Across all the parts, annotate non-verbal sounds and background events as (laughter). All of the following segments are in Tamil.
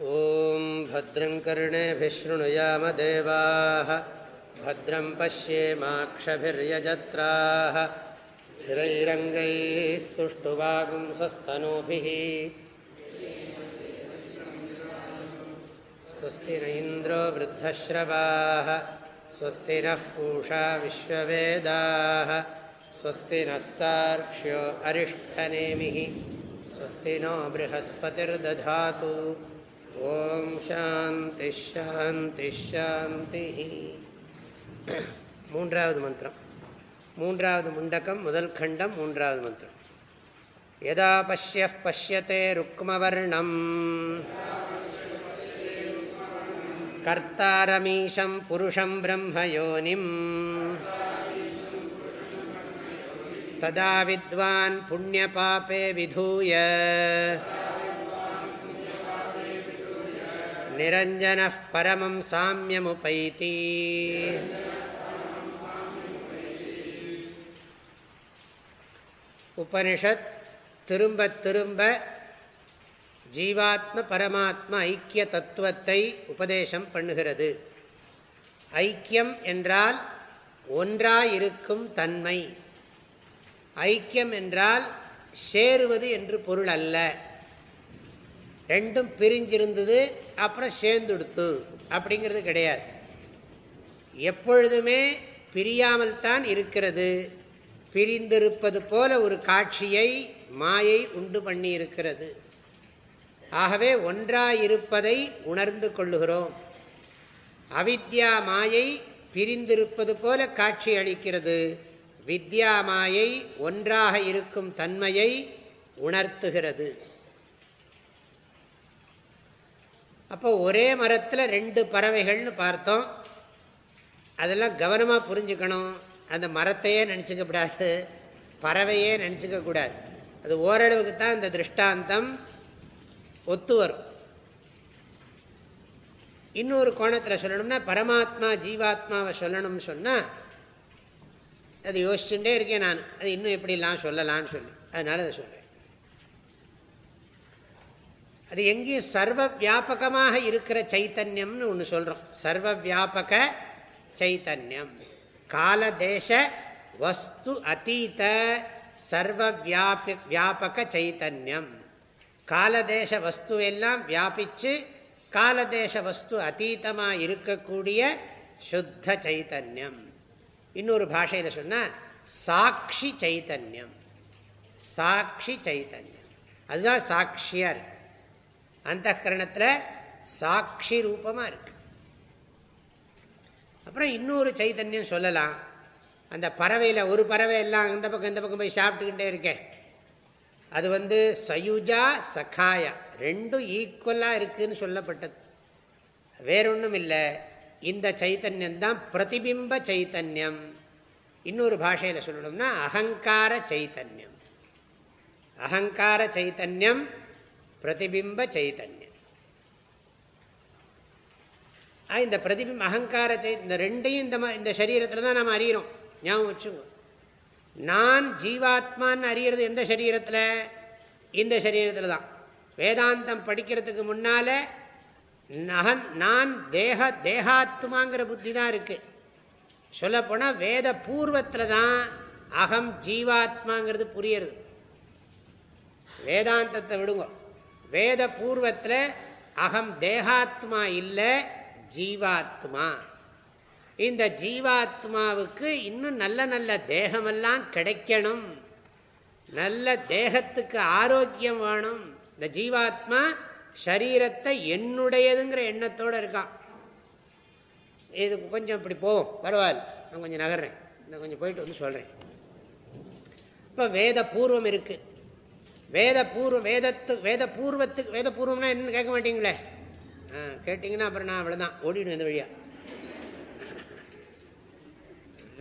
ॐ भद्रं कर्णेभिशृणुयामदेवाः भद्रं पश्येमाक्षभिर्यजत्राः स्थिरैरङ्गैस्तुष्टुवागुंसस्तनूभिः। स्वस्ति न इन्द्रो वृद्धश्रवाः स्वस्ति नः पूषा विश्ववेदाः स्वस्ति नस्तार्क्ष्यो अरिष्टनेमिः स्वस्ति नो बृहस्पतिर्दधातु ॐ शान्तिश्शान्तिश्शान्तिः (clears throat) மூன்றாவது மந்திரம் மூன்றாவது முண்டக்கம் முதல் கண்டம் மூன்றாவது மந்திரம் யதா பசிய பசியத்தே ருக்மவர்ணம் கர்த்தாரமீஷம் புருஷம் பிரம்மயோனிம் ததா வித்வான் புண்ணியபாபே விதூய निरञ्जनः परमं साम्यमुपैति உபனிஷத் திரும்ப திரும்ப ஜீவாத்ம பரமாத்ம ஐக்கிய தத்துவத்தை உபதேசம் பண்ணுகிறது ஐக்கியம் என்றால் ஒன்றாயிருக்கும் தன்மை ஐக்கியம் என்றால் சேருவது என்று பொருள் அல்ல ரெண்டும் பிரிஞ்சிருந்தது அப்புறம் சேர்ந்துடுத்து அப்படிங்கிறது கிடையாது. எப்பொழுதுமே பிரியாமல் தான் இருக்கிறது. பிரிந்திருப்பது போல ஒரு காட்சியை மாயை உண்டு பண்ணி இருக்கிறது ஆகவே ஒன்றாயிருப்பதை உணர்ந்து கொள்ளுகிறோம். அவித்யா மாயை பிரிந்திருப்பது போல காட்சி அளிக்கிறது. வித்யா மாயை ஒன்றாக இருக்கும் தன்மையை உணர்த்துகிறது. அப்போ ஒரே மரத்தில் ரெண்டு பறவைகள்னு பார்த்தோம். அதெல்லாம் கவனமாக புரிஞ்சுக்கணும். அந்த மரத்தையே நினச்சிக்கக்கூடாது பறவையே நினச்சிக்கக்கூடாது அது ஓரளவுக்கு தான் இந்த திருஷ்டாந்தம் ஒத்து வரும். இன்னொரு கோணத்தில் சொல்லணும்னா பரமாத்மா ஜீவாத்மாவை சொல்லணும்னு சொன்னால் அது யோசிச்சுட்டே இருக்கேன் நான். அது இன்னும் எப்படிலாம் சொல்லலான்னு சொல்லி. அதனால் அதை சொல்கிறேன் அது எங்கேயும் சர்வ வியாபகமாக இருக்கிற சைத்தன்யம்னு ஒன்று சொல்கிறோம் சர்வ வியாபக சைத்தன்யம். காலதேச வஸ்து அதீத சர்வ வியாபி வியாபக சைத்தன்யம். காலதேச வஸ்து எல்லாம் வியாபித்து காலதேச வஸ்து அதீதமாக இருக்கக்கூடிய சுத்த சைத்தன்யம். இன்னொரு பாஷையில் சொன்னால் சாட்சி சைத்தன்யம். சாட்சி சைத்தன்யம். அதுதான் சாட்சியாக இருக்கு. அந்த கரணத்தில் சாட்சி ரூபமாக இருக்கு. அப்புறம் இன்னொரு சைதன்யம் சொல்லலாம். அந்த பறவையில் ஒரு பறவை எல்லாம் அந்த பக்கம் இந்த பக்கம் போய் சாப்பிட்டுக்கிட்டே இருக்கேன் அது வந்து சயுஜா சகாயா ரெண்டும் ஈக்குவலாக இருக்குதுன்னு சொல்லப்பட்டது. வேறொன்றும் இல்லை. இந்த சைத்தன்யம் தான் பிரதிபிம்ப சைத்தன்யம் இன்னொரு பாஷையில் சொல்லணும்னா அகங்கார சைத்தன்யம் அகங்கார சைத்தன்யம் பிரதிபிம்ப சைத்தன்யம் இந்த பிரதிபிம்ப அகங்கார சை இந்த ரெண்டையும் இந்த இந்த சரீரத்தில் தான் நம்ம அறிகிறோம் ஞாபகம் வச்சுங்க நான் ஜீவாத்மான்னு அறிகிறது எந்த சரீரத்தில்? இந்த சரீரத்தில் தான். வேதாந்தம் படிக்கிறதுக்கு முன்னால் நகன் நான் தேக தேகாத்மாங்கிற புத்தி தான் இருக்குது சொல்லப்போனால் வேத பூர்வத்தில் தான் அகம் ஜீவாத்மாங்கிறது புரியுறது. வேதாந்தத்தை விடுங்க. வேத பூர்வத்தில் அகம் தேகாத்மா இல்லை ஜீவாத்மா. இந்த ஜீவாத்மாவுக்கு இன்னும் நல்ல நல்ல தேகமெல்லாம் கிடைக்கணும். நல்ல தேகத்துக்கு ஆரோக்கியம் வேணும். இந்த ஜீவாத்மா சரீரத்தை என்னுடையதுங்கிற எண்ணத்தோடு இருக்கான். இது கொஞ்சம் இப்படி போவோம் பரவாயில்ல. நான் கொஞ்சம் நகர்றேன். இந்த கொஞ்சம் போயிட்டு வந்து சொல்கிறேன் இப்போ வேத பூர்வம் இருக்குது வேத பூர்வம் வேதத்து வேத பூர்வத்துக்கு வேத பூர்வம்னா என்னன்னு கேட்க மாட்டீங்களே? ஆ கேட்டிங்கன்னா அப்புறம் நான் அவ்வளோதான் ஓடிடும் இந்த வழியாக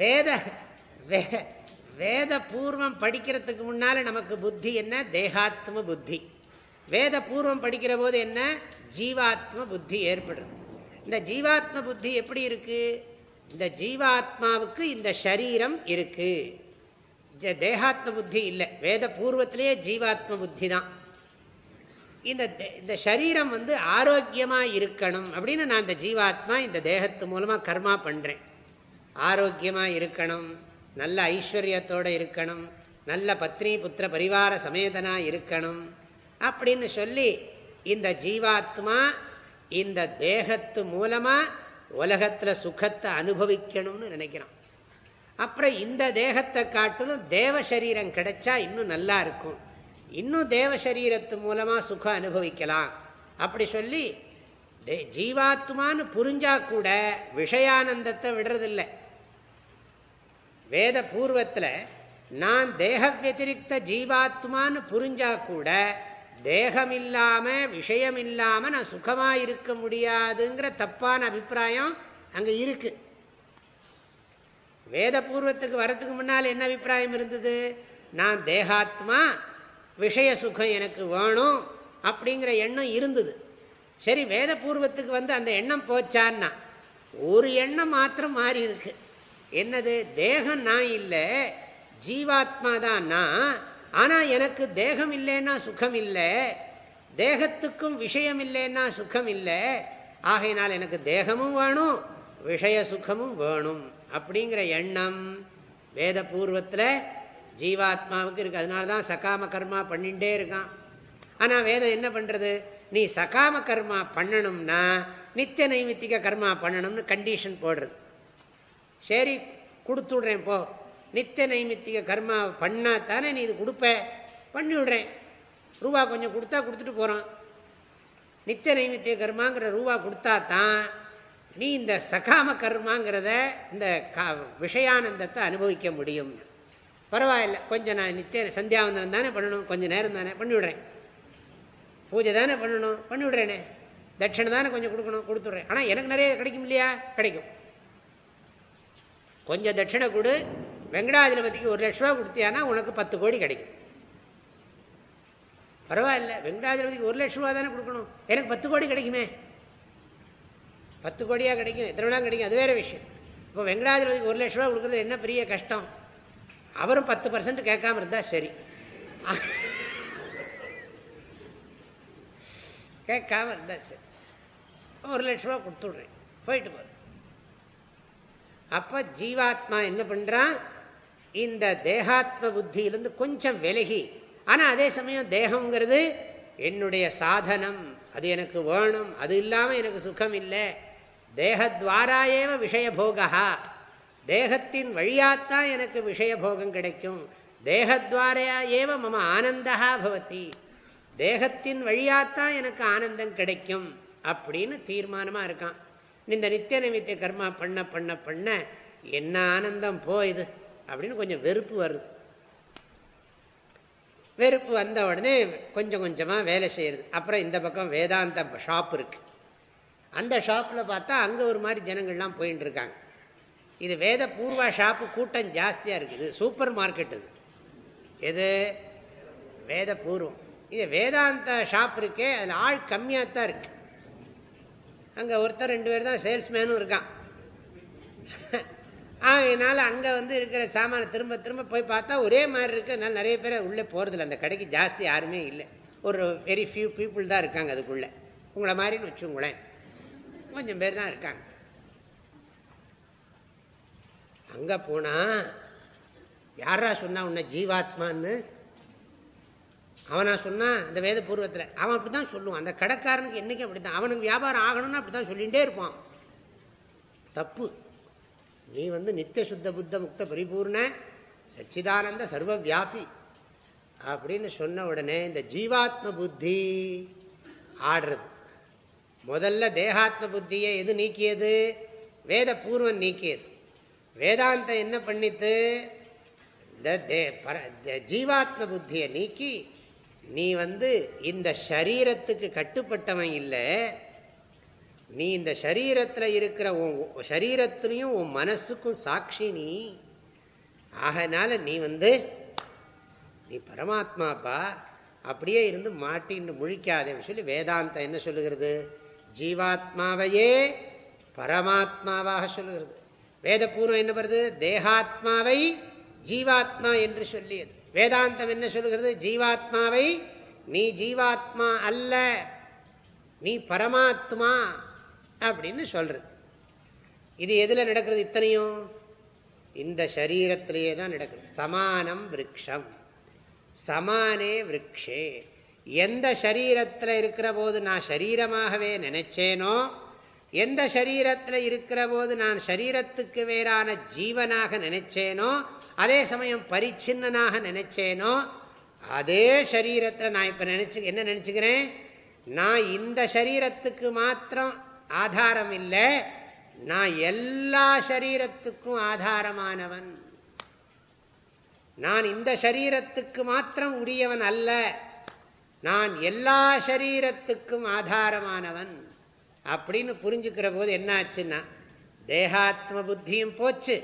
வேத வே வேத பூர்வம் படிக்கிறதுக்கு முன்னால் நமக்கு புத்தி என்ன? தேகாத்ம புத்தி. வேத பூர்வம் படிக்கிற போது என்ன? ஜீவாத்ம புத்தி ஏற்படுறது இந்த ஜீவாத்ம புத்தி எப்படி இருக்குது இந்த ஜீவாத்மாவுக்கு இந்த சரீரம் இருக்குது தேகாத்ம புத்தி இல்லை. வேத பூர்வத்திலேயே ஜீவாத்ம புத்தி தான் இந்த இந்த சரீரம் வந்து ஆரோக்கியமாக இருக்கணும் அப்படின்னு நான் இந்த ஜீவாத்மா இந்த தேகத்து மூலமாக கர்மா பண்ணுறேன் ஆரோக்கியமாக இருக்கணும் நல்ல ஐஸ்வர்யத்தோடு இருக்கணும் நல்ல பத்னி புத்திர பரிவார சமேதனாக இருக்கணும் அப்படின்னு சொல்லி இந்த ஜீவாத்மா இந்த தேகத்து மூலமாக உலகத்தில் சுகத்தை அனுபவிக்கணும்னு நினைக்கிறான். அப்புறம் இந்த தேகத்தை காட்டிலும் தேவ சரீரம் கிடைச்சா இன்னும் நல்லா இருக்கும். இன்னும் தேவ சரீரத்து மூலமாக சுகம் அனுபவிக்கலாம். அப்படி சொல்லி ஜீவாத்மான்னு புரிஞ்சா கூட விஷயானந்தத்தை விடுறதில்லை. வேத பூர்வத்தில் நான் தேக வத்திரிக்த ஜீவாத்மான்னு புரிஞ்சா கூட தேகம் இல்லாமல் விஷயம் இல்லாமல் நான் சுகமாக இருக்க முடியாதுங்கிற தப்பான அபிப்பிராயம் அங்கே இருக்குது வேத பூர்வத்துக்கு வரத்துக்கு முன்னால் என்ன அபிப்பிராயம் இருந்தது? நான் தேகாத்மா விஷய சுகம் எனக்கு வேணும் அப்படிங்கிற எண்ணம் இருந்தது. சரி வேத பூர்வத்துக்கு வந்து அந்த எண்ணம் போச்சான்னா ஒரு எண்ணம் மாத்திரம் மாறி இருக்கு. என்னது? தேகம் நான் இல்லை ஜீவாத்மா தான் நான். ஆனால் எனக்கு தேகம் இல்லைன்னா சுகம் இல்லை தேகத்துக்கும் விஷயம் இல்லைன்னா சுகம் இல்லை. ஆகையினால் எனக்கு தேகமும் வேணும் விஷய சுகமும் வேணும். அப்படிங்கிற எண்ணம் வேத பூர்வத்தில் ஜீவாத்மாவுக்கு இருக்குது அதனால தான் சகாம கர்மா பண்ணிகிட்டே இருக்கான். ஆனால் வேதம் என்ன பண்ணுறது நீ சகாம கர்மா பண்ணணும்னா நித்திய நைமித்திக கர்மா பண்ணணும்னு கண்டிஷன் போடுறது. சரி கொடுத்துட்றேன் போ. நித்திய நைமித்திக கர்மா பண்ணால் தானே நீ இது கொடுப்ப? பண்ணி விடுறேன் ரூபா கொஞ்சம் கொடுத்தா கொடுத்துட்டு போகிறான் நித்திய நைமித்திய கர்மாங்கிற ரூபா கொடுத்தா தான் நீ இந்த சகாம கர்மாங்கிறத இந்த கா விஷயானந்தத்தை அனுபவிக்க முடியும். பரவாயில்ல கொஞ்சம் நான் நித்திய சந்தியாவந்தனம் தானே பண்ணணும் கொஞ்சம் நேரம் தானே பண்ணிவிடுறேன். பூஜை தானே பண்ணணும் பண்ணிவிடுறேனே. தட்சிணை தானே கொஞ்சம் கொடுக்கணும் கொடுத்துட்றேன். ஆனால் எனக்கு நிறைய கிடைக்கும் இல்லையா? கிடைக்கும். கொஞ்சம் தட்சிணை கொடு வெங்கடாஜலபதிக்கு ஒரு லட்ச ரூபா கொடுத்தியானா உனக்கு பத்து கோடி கிடைக்கும். பரவாயில்ல வெங்கடாஜலபதிக்கு ஒரு லட்ச ரூபா தானே கொடுக்கணும். எனக்கு பத்து கோடி கிடைக்குமே. பத்து கோடியாக கிடைக்கும் எத்தனை நாள் கிடைக்கும் அது வேறு விஷயம். இப்போ வெங்கடாஜலபதிக்கு ஒரு லட்ச ரூபா கொடுக்குறது என்ன பெரிய கஷ்டம்? அவரும் பத்து பர்சன்ட் கேட்காம இருந்தால் சரி. கேட்காம இருந்தால் சரி. ஒரு லட்ச ரூபா கொடுத்துட்றேன். போயிட்டு போகிறேன் அப்போ ஜீவாத்மா என்ன பண்ணுறான் இந்த தேகாத்ம புத்தியிலேருந்து கொஞ்சம் விலகி ஆனால் அதே சமயம் தேகங்கிறது என்னுடைய சாதனம். அது எனக்கு வேணும். அது இல்லாமல் எனக்கு சுகம் இல்லை தேகத்வாராயேவ விஷயபோகா தேகத்தின் வழியாத்தான் எனக்கு விஷயபோகம் கிடைக்கும். தேகத்வாரையா ஏவ மம ஆனந்தா பவதி. தேகத்தின் வழியாத்தான் எனக்கு ஆனந்தம் கிடைக்கும் அப்படின்னு தீர்மானமாக இருக்கான். இந்த நித்திய நிமித்திய கர்மா பண்ண பண்ண பண்ண என்ன ஆனந்தம் போயுது அப்படின்னு கொஞ்சம் வெறுப்பு வருது. வெறுப்பு வந்த உடனே கொஞ்சம் கொஞ்சமாக வேலை செய்கிறது அப்புறம் இந்த பக்கம் வேதாந்த ஷாப் இருக்குது அந்த ஷாப்பில் பார்த்தா அங்கே ஒரு மாதிரி ஜனங்கள்லாம் போயின்னு இருக்காங்க இது வேத பூர்வா ஷாப்பு கூட்டம் ஜாஸ்தியாக இருக்குது. சூப்பர் மார்க்கெட் இது எது? வேத பூர்வம். இது வேதாந்த ஷாப் இருக்கே அதில் ஆள் கம்மியாக தான் இருக்குது அங்கே ஒருத்தர் ரெண்டு பேர் தான் சேல்ஸ்மேனும் இருக்கான். அதனால் அங்கே வந்து இருக்கிற சாமானை திரும்ப திரும்ப போய் பார்த்தா ஒரே மாதிரி இருக்குது அதனால் நிறைய பேர் உள்ளே போகிறதில்ல அந்த கடைக்கு ஜாஸ்தி யாருமே இல்லை. ஒரு வெரி ஃபியூ பீப்புள் தான் இருக்காங்க அதுக்குள்ளே. உங்களை மாதிரின்னு வச்சுங்களேன் கொஞ்சம் பேர் தான் இருக்காங்க. அங்கே போனால் யாரா சொன்னா உன்னை ஜீவாத்மான்னு? அவனா சொன்னான் அந்த வேத பூர்வத்தில் அவன் அப்படி தான் சொல்லுவான். அந்த கடைக்காரனுக்கு என்றைக்கும் அப்படி தான் அவனுக்கு வியாபாரம் ஆகணும்னு அப்படி தான் சொல்லிகிட்டே இருப்பான். தப்பு. நீ வந்து நித்திய சுத்த புத்த முக்த பரிபூர்ண சச்சிதானந்த சர்வ வியாபி அப்படின்னு சொன்ன உடனே இந்த ஜீவாத்ம புத்தி ஆடுறது. முதல்ல தேகாத்ம புத்தியை எது நீக்கியது? வேத பூர்வம் நீக்கியது. வேதாந்தம் என்ன பண்ணித்து? இந்த ஜீவாத்ம புத்தியை நீக்கி நீ வந்து இந்த சரீரத்துக்கு கட்டுப்பட்டவன் இல்லை. நீ இந்த சரீரத்தில் இருக்கிற உன் சரீரத்துலேயும் உன் மனசுக்கும் சாட்சி நீ. ஆகனால நீ வந்து நீ பரமாத்மாப்பா அப்படியே இருந்து மாட்டின்னு முழிக்காதேன்னு சொல்லி வேதாந்தம் என்ன சொல்லுகிறது? ஜீவாத்மாவையே பரமாத்மாவாக சொல்லுகிறது. வேதபூர்வம் என்ன வருது? தேகாத்மாவை ஜீவாத்மா என்று சொல்லியது. வேதாந்தம் என்ன சொல்லுகிறது? ஜீவாத்மாவை நீ ஜீவாத்மா அல்ல நீ பரமாத்மா அப்படின்னு சொல்றது. இது எதில் நடக்கிறது இத்தனையும்? இந்த சரீரத்திலேயே தான் நடக்குது சமானம் விரக்ஷம். சமானே விரக்ஷே. எந்த சரீரத்தில் இருக்கிற போது நான் சரீரமாகவே நினைச்சேனோ எந்த சரீரத்தில் இருக்கிற போது நான் சரீரத்துக்கு வேறான ஜீவனாக நினைச்சேனோ அதே சமயம் பரிச்சின்னனாக நினைச்சேனோ அதே சரீரத்தில் நான் இப்போ நினச்சி என்ன நினச்சிக்கிறேன்? நான் இந்த சரீரத்துக்கு மாத்திரம் ஆதாரம் இல்லை நான் எல்லா சரீரத்துக்கும் ஆதாரமானவன். நான் இந்த சரீரத்துக்கு மாத்திரம் உரியவன் அல்ல. நான் எல்லா சரீரத்துக்கும் ஆதாரமானவன். அப்படின்னு புரிஞ்சுக்கிற போது என்னாச்சுன்னா தேகாத்ம புத்தியும் போச்சு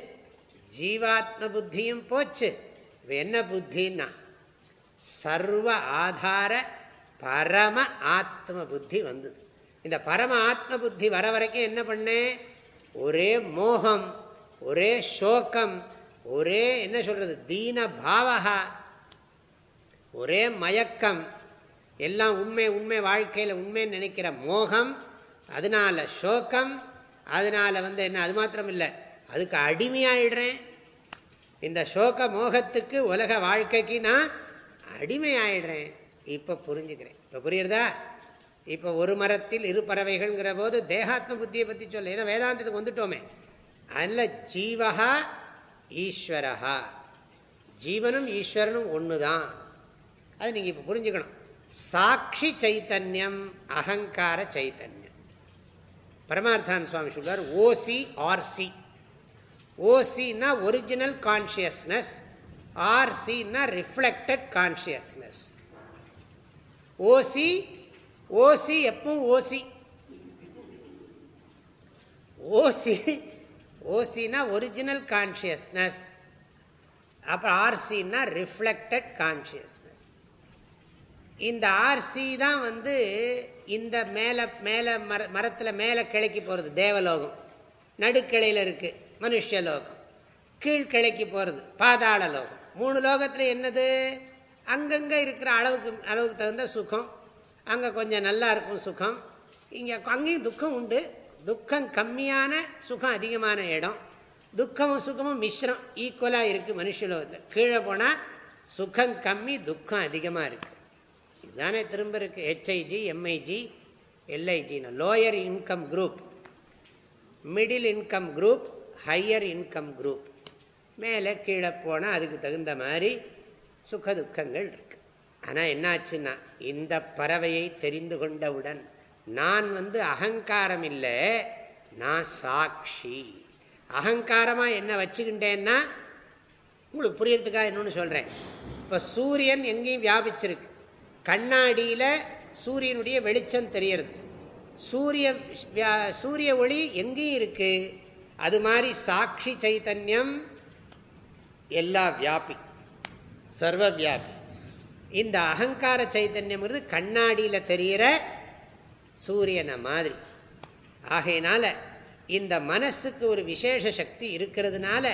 ஜீவாத்ம புத்தியும் போச்சு. என்ன புத்தின்னா சர்வ ஆதார பரம ஆத்ம புத்தி வந்தது. இந்த பரம ஆத்ம புத்தி வர வரைக்கும் என்ன பண்ணேன் ஒரே மோகம் ஒரே சோகம் ஒரே என்ன சொல்கிறது தீன பாவகா ஒரே மயக்கம் எல்லாம் உண்மை உண்மை வாழ்க்கையில் உண்மைன்னு நினைக்கிற மோகம் அதனால சோகம் அதனால வந்து என்ன அது மாத்திரம் இல்லை அதுக்கு அடிமையாயிடுறேன். இந்த சோக மோகத்துக்கு உலக வாழ்க்கைக்கு நான் அடிமையாயிடுறேன். இப்போ புரிஞ்சுக்கிறேன். இப்போ புரியுறதா? இப்போ ஒரு மரத்தில் இரு பறவைகள்ங்கிற போது தேகாத்ம புத்தியை பற்றி சொல்ல. ஏதோ வேதாந்தத்துக்கு வந்துட்டோமே. அதில் ஜீவகா ஈஸ்வரஹா. ஜீவனும் ஈஸ்வரனும் ஒன்று தான் அது நீங்கள் இப்போ புரிஞ்சுக்கணும். சாட்சி சைத்தன்யம் அகங்கார சைத்தன்யம். பரமார்த்தான் சுவாமி சொல்வார் ஓசி ஆர்சி ஓசின்னா ஒரிஜினல் கான்சியஸ்னஸ் ஆர்சின்னா ரிஃப்ளெக்டட் கான்சியஸ்னஸ் ஓசி ஓசி எப்பவும் ஓசி ஓசி ஓசினா ஒரிஜினல் கான்ஷியஸ்னஸ் அப்புறம் ஆர்சின்னா ரிஃப்ளெக்டட் கான்ஷியஸ்னஸ் இந்த ஆர்சி தான் வந்து இந்த மேலே மேலே மர மரத்தில் மேலே கிளைக்கு போகிறது தேவலோகம். நடுக்கிளையில் இருக்குது மனுஷலோகம் கீழ்கிளைக்கு போகிறது பாதாள லோகம். மூணு லோகத்தில் என்னது? அங்கங்கே இருக்கிற அளவுக்கு அளவுக்கு தகுந்த சுகம். அங்கே கொஞ்சம் நல்லா இருக்கும் சுகம். இங்கே அங்கேயும் துக்கம் உண்டு. துக்கம் கம்மியான சுகம் அதிகமான இடம். துக்கமும் சுகமும் மிஸ்ரம் ஈக்குவலாக இருக்குது மனுஷலோகத்தில் கீழே போனால் சுகம் கம்மி துக்கம் அதிகமாக இருக்குது தானே திரும்ப இருக்குது H I G M I G எல்ஐஜின்னு lower income group middle income group higher income group மேலே கீழே போனால் அதுக்கு தகுந்த மாதிரி சுக துக்கங்கள் இருக்கு. ஆனால் என்னாச்சுன்னா இந்த பறவையை தெரிந்து கொண்டவுடன் நான் வந்து அகங்காரம் இல்லை நான் சாட்சி. அகங்காரமாக என்ன வச்சுக்கிட்டேன்னா உங்களுக்கு புரியறதுக்காக இன்னொன்று சொல்கிறேன் இப்போ சூரியன் எங்கேயும் வியாபிச்சிருக்கு. கண்ணாடியில் சூரியனுடைய வெளிச்சம் தெரியறது சூரிய சூரிய ஒளி எங்கேயும் இருக்குது அது மாதிரி சாட்சி சைத்தன்யம் எல்லா வியாபி சர்வ வியாபி இந்த அகங்கார சைத்தன்யம்ங்கிறது கண்ணாடியில் தெரிகிற சூரியனை மாதிரி. ஆகையினால இந்த மனசுக்கு ஒரு விசேஷ சக்தி இருக்கிறதுனால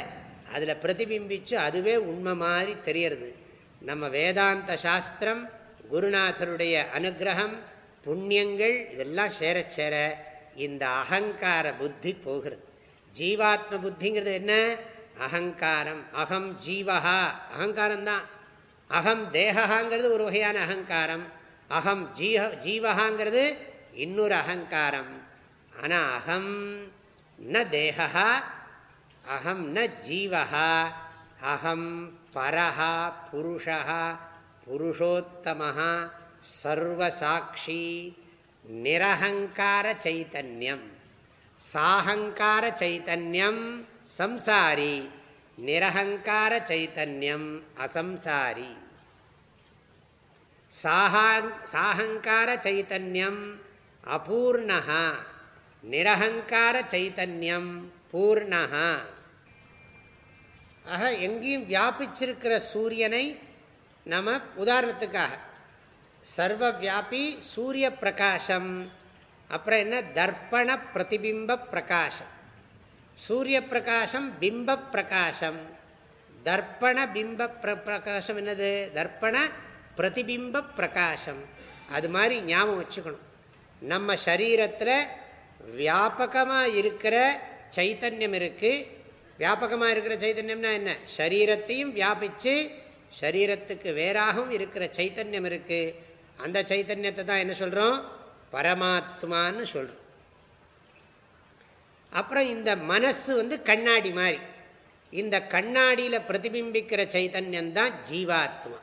அதில் பிரதிபிம்பிச்சு அதுவே உண்மை மாதிரி தெரியறது. நம்ம வேதாந்த சாஸ்திரம் குருநாதருடைய அனுகிரகம் புண்ணியங்கள் இதெல்லாம் சேர சேர இந்த அகங்கார புத்தி போகிறது. ஜீவாத்ம புத்திங்கிறது என்ன? அகங்காரம். அகம் ஜீவஹா. அகங்காரம் தான் அகம் தேகாங்கிறது ஒரு வகையான அகங்காரம். அகம் ஜீஹ ஜீவகாங்கிறது இன்னொரு அகங்காரம். ஆனால் அகம் ந தேகா அகம் ந ஜீவகா அகம் பரஹா புருஷா புருஷோத்தமஹா சர்வசாட்சி நிரகங்கார சைத்தன்யம் சாஹங்கார சைத்தன்யம் சம்சாரி நிரகங்கார சைத்தன்யம் அசம்சாரி. சாஹங்கார சைத்தன்யம் அபூர்ணா நிரகங்கார சைத்தன்யம் பூர்ணா ஆக எங்கேயும் வியாபிச்சிருக்கிற சூரியனை நம்ம உதாரணத்துக்காக. சர்வ வியாபி சூரிய பிரகாசம் அப்புறம் என்ன? தர்ப்பண பிரதிபிம்ப பிரகாசம் சூரிய பிரகாசம் பிம்ப பிரகாசம் தர்ப்பண பிம்ப பிரகாசம் என்னது? தர்ப்பண பிரதிபிம்ப பிரகாசம் அது மாதிரி ஞாபகம் வச்சுக்கணும். நம்ம சரீரத்தில் வியாபகமாக இருக்கிற சைத்தன்யம் இருக்குது வியாபகமாக இருக்கிற சைத்தன்யம்னா என்ன? சரீரத்தையும் வியாபித்து சரீரத்துக்கு வேறாகவும் இருக்கிற சைத்தன்யம் இருக்குது அந்த சைத்தன்யத்தை தான் என்ன சொல்கிறோம் பரமாத்மான்னு சொல்கிறோம் அப்புறம் இந்த மனசு வந்து கண்ணாடி மாதிரி. இந்த கண்ணாடியில் பிரதிபிம்பிக்கிற சைத்தன்யம் தான் ஜீவாத்மா.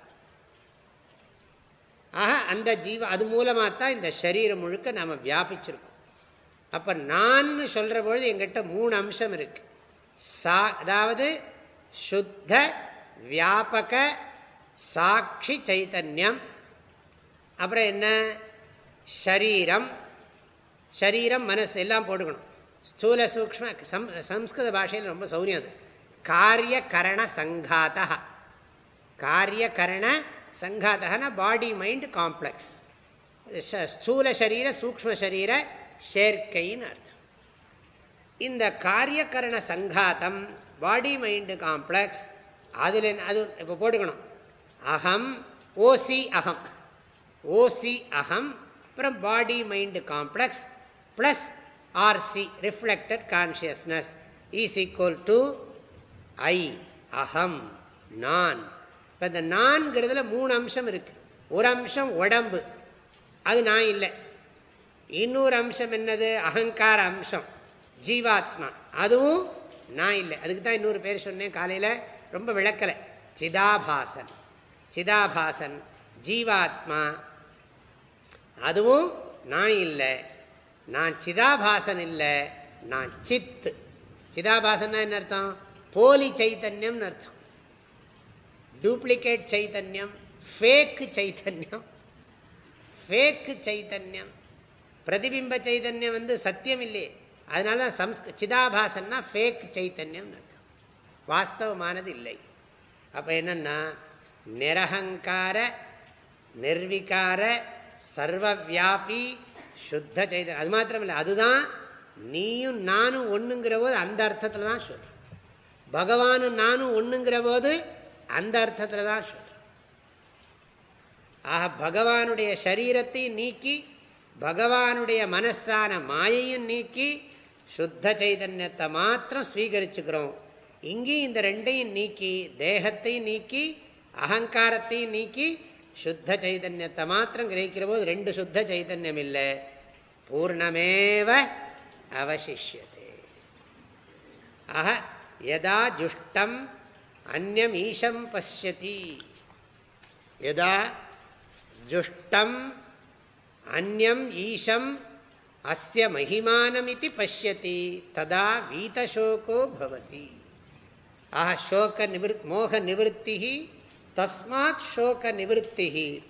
ஆக அந்த ஜீவ அது மூலமாக தான் இந்த சரீரம் முழுக்க நாம் வியாபிச்சிருக்கோம். அப்போ நான் சொல்கிற பொழுது எங்கிட்ட மூணு அம்சம் இருக்குது சா அதாவது சுத்த வியாபக சாட்சி சைத்தன்யம் அப்புறம் என்ன? ஷரீரம். ஷரீரம் மனசு எல்லாம் போட்டுக்கணும். ஸ்தூல சூக்ம சம் சம்ஸ்கிருத பாஷையில் ரொம்ப சௌரியம் அது. காரிய கரண சங்காத காரிய கரண பாடி மைண்ட் காம்ப்ளெக்ஸ் ஸ்தூல சரீர சூக்ம சரீர சேர்க்கைன்னு அர்த்தம். இந்த காரியக்கரண சங்காத்தம் பாடி மைண்டு காம்ப்ளெக்ஸ் அதில் அது இப்போ போட்டுக்கணும். அகம் ஓசி அகம். ஓசி அகம் அப்புறம் body mind complex plus RC reflected consciousness is equal to I அகம் நான். இப்போ இந்த நான்கிறதுல மூணு அம்சம் இருக்குது ஒரு அம்சம் உடம்பு அது நான் இல்லை. இன்னொரு அம்சம் என்னது? அகங்கார அம்சம் ஜீவாத்மா அதுவும் நான் இல்லை. அதுக்கு தான் இன்னொரு பேர் சொன்னேன் காலையில். ரொம்ப விளக்கலை. சிதாபாசன். சிதாபாசன் ஜீவாத்மா அதுவும் நான் இல்லை. நான் சிதாபாசன் இல்லை. நான் சித்து சிதாபாசன்னா என்ன அர்த்தம்? போலி சைத்தன்யம்னு அர்த்தம். டூப்ளிகேட் சைத்தன்யம் ஃபேக்கு சைத்தன்யம். ஃபேக்கு சைத்தன்யம். பிரதிபிம்ப சைத்தன்யம் வந்து சத்தியம் இல்லையே. அதனால சம்ஸ்க சிதாபாசன்னா ஃபேக் சைத்தன்யம்னு அர்த்தம். வாஸ்தவமானது இல்லை அப்போ என்னென்னா நிரகங்கார நிர்விகார சர்வவியாபி சுத்த சைதன்யம். அது மாத்திரம் இல்லை அதுதான் நீயும் நானும் ஒன்றுங்கிற போது அந்த அர்த்தத்தில் தான் சொல்கிறேன் பகவானும் நானும் ஒன்றுங்கிற போது அந்த அர்த்தத்தில் தான் சொல்கிறேன் ஆக பகவானுடைய சரீரத்தையும் நீக்கி பகவானுடைய மனசான மாயையும் நீக்கி சுத்த சைதன்யத்தை மாத்திரம் ஸ்வீகரிச்சுக்கிறோம். இங்கேயும் இந்த ரெண்டையும் நீக்கி தேகத்தையும் நீக்கி அகங்காரத்தையும் நீக்கி சுத்த சைதன்யத்தை மாத்திரம் கிரகிக்கிற போது ரெண்டு சுத்த சைதன்யம் இல்லை பூர்ணமேவ அவசிஷியதே. ஆக யதா ஜுஷ்டம் அந்நம் ஈஷம் பசியதி யதா ஜுஷ்டம் அந்நம் ஈஷம் அஸ்ய மகிமானம் இது பசியதி ததா வீதசோகோ பவதி. ஆஹா சோக நிவத் மோக நிவத்தி தஸ்மாத் சோக நிவத்தி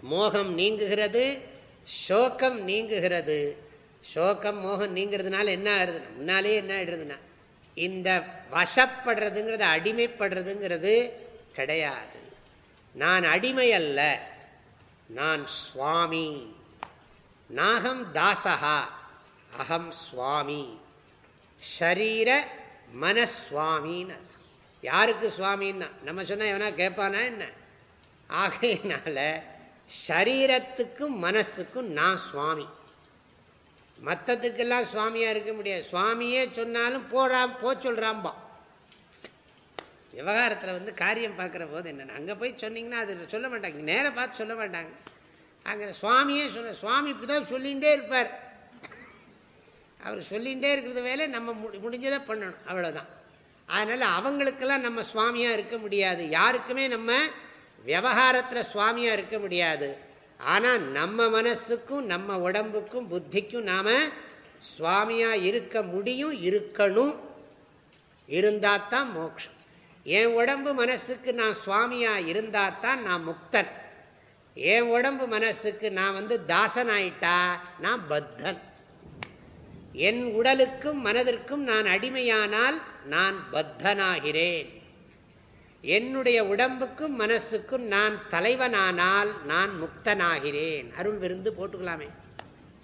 மோகம் நீங்குகிறது சோகம் நீங்குகிறது. சோகம் மோகம் நீங்கிறதுனால என்ன ஆகுது? முன்னாலே என்ன ஆயிடுறதுன்னா இந்த வசப்படுறதுங்கிறது அடிமைப்படுறதுங்கிறது கிடையாது. நான் அடிமை அல்ல நான் சுவாமி. நாகம் தாசகா அகம் சுவாமி. ஷரீர மனஸ்வாமின்னு அர்த்தம். யாருக்கு சுவாமின்னா? நம்ம சொன்னால் எவனா கேட்பானா என்ன? ஆகையினால சரீரத்துக்கும் மனசுக்கும் நான் சுவாமி. மற்றத்துக்கெல்லாம் சுவாமியாக இருக்க முடியாது. சுவாமியே சொன்னாலும் போறாம் போ சொல்கிறாம்பா விவகாரத்தில் வந்து காரியம் பார்க்குற போது என்னென்ன அங்கே போய் சொன்னீங்கன்னா அது சொல்ல மாட்டாங்க. நேராக பார்த்து சொல்ல மாட்டாங்க. அங்கே சுவாமியே சொல்ல சுவாமி இப்படி தான் சொல்லிகிட்டே இருப்பார். அவர் சொல்லிகிட்டே இருக்கிறது வேலை நம்ம முடிஞ்சதை பண்ணணும் அவ்வளோதான் அதனால் அவங்களுக்கெல்லாம் நம்ம சுவாமியாக இருக்க முடியாது. யாருக்குமே நம்ம விவகாரத்தில் சுவாமியாக இருக்க முடியாது. ஆனால் நம்ம மனசுக்கும் நம்ம உடம்புக்கும் புத்திக்கும் நாம் சுவாமியாக இருக்க முடியும் இருக்கணும். இருந்தால் தான் மோட்சம் என் உடம்பு மனசுக்கு நான் சுவாமியாக இருந்தால் தான் நான் முக்தன். என் உடம்பு மனசுக்கு நான் வந்து தாசன் ஆயிட்டா நான் பத்தன். என் உடலுக்கும் மனதிற்கும் நான் அடிமையானால் நான் பத்தனாகிறேன். என்னுடைய உடம்புக்கும் மனசுக்கும் நான் தலைவனானால் நான் முக்தனாகிறேன். அருள் விருந்து போட்டுக்கலாமே.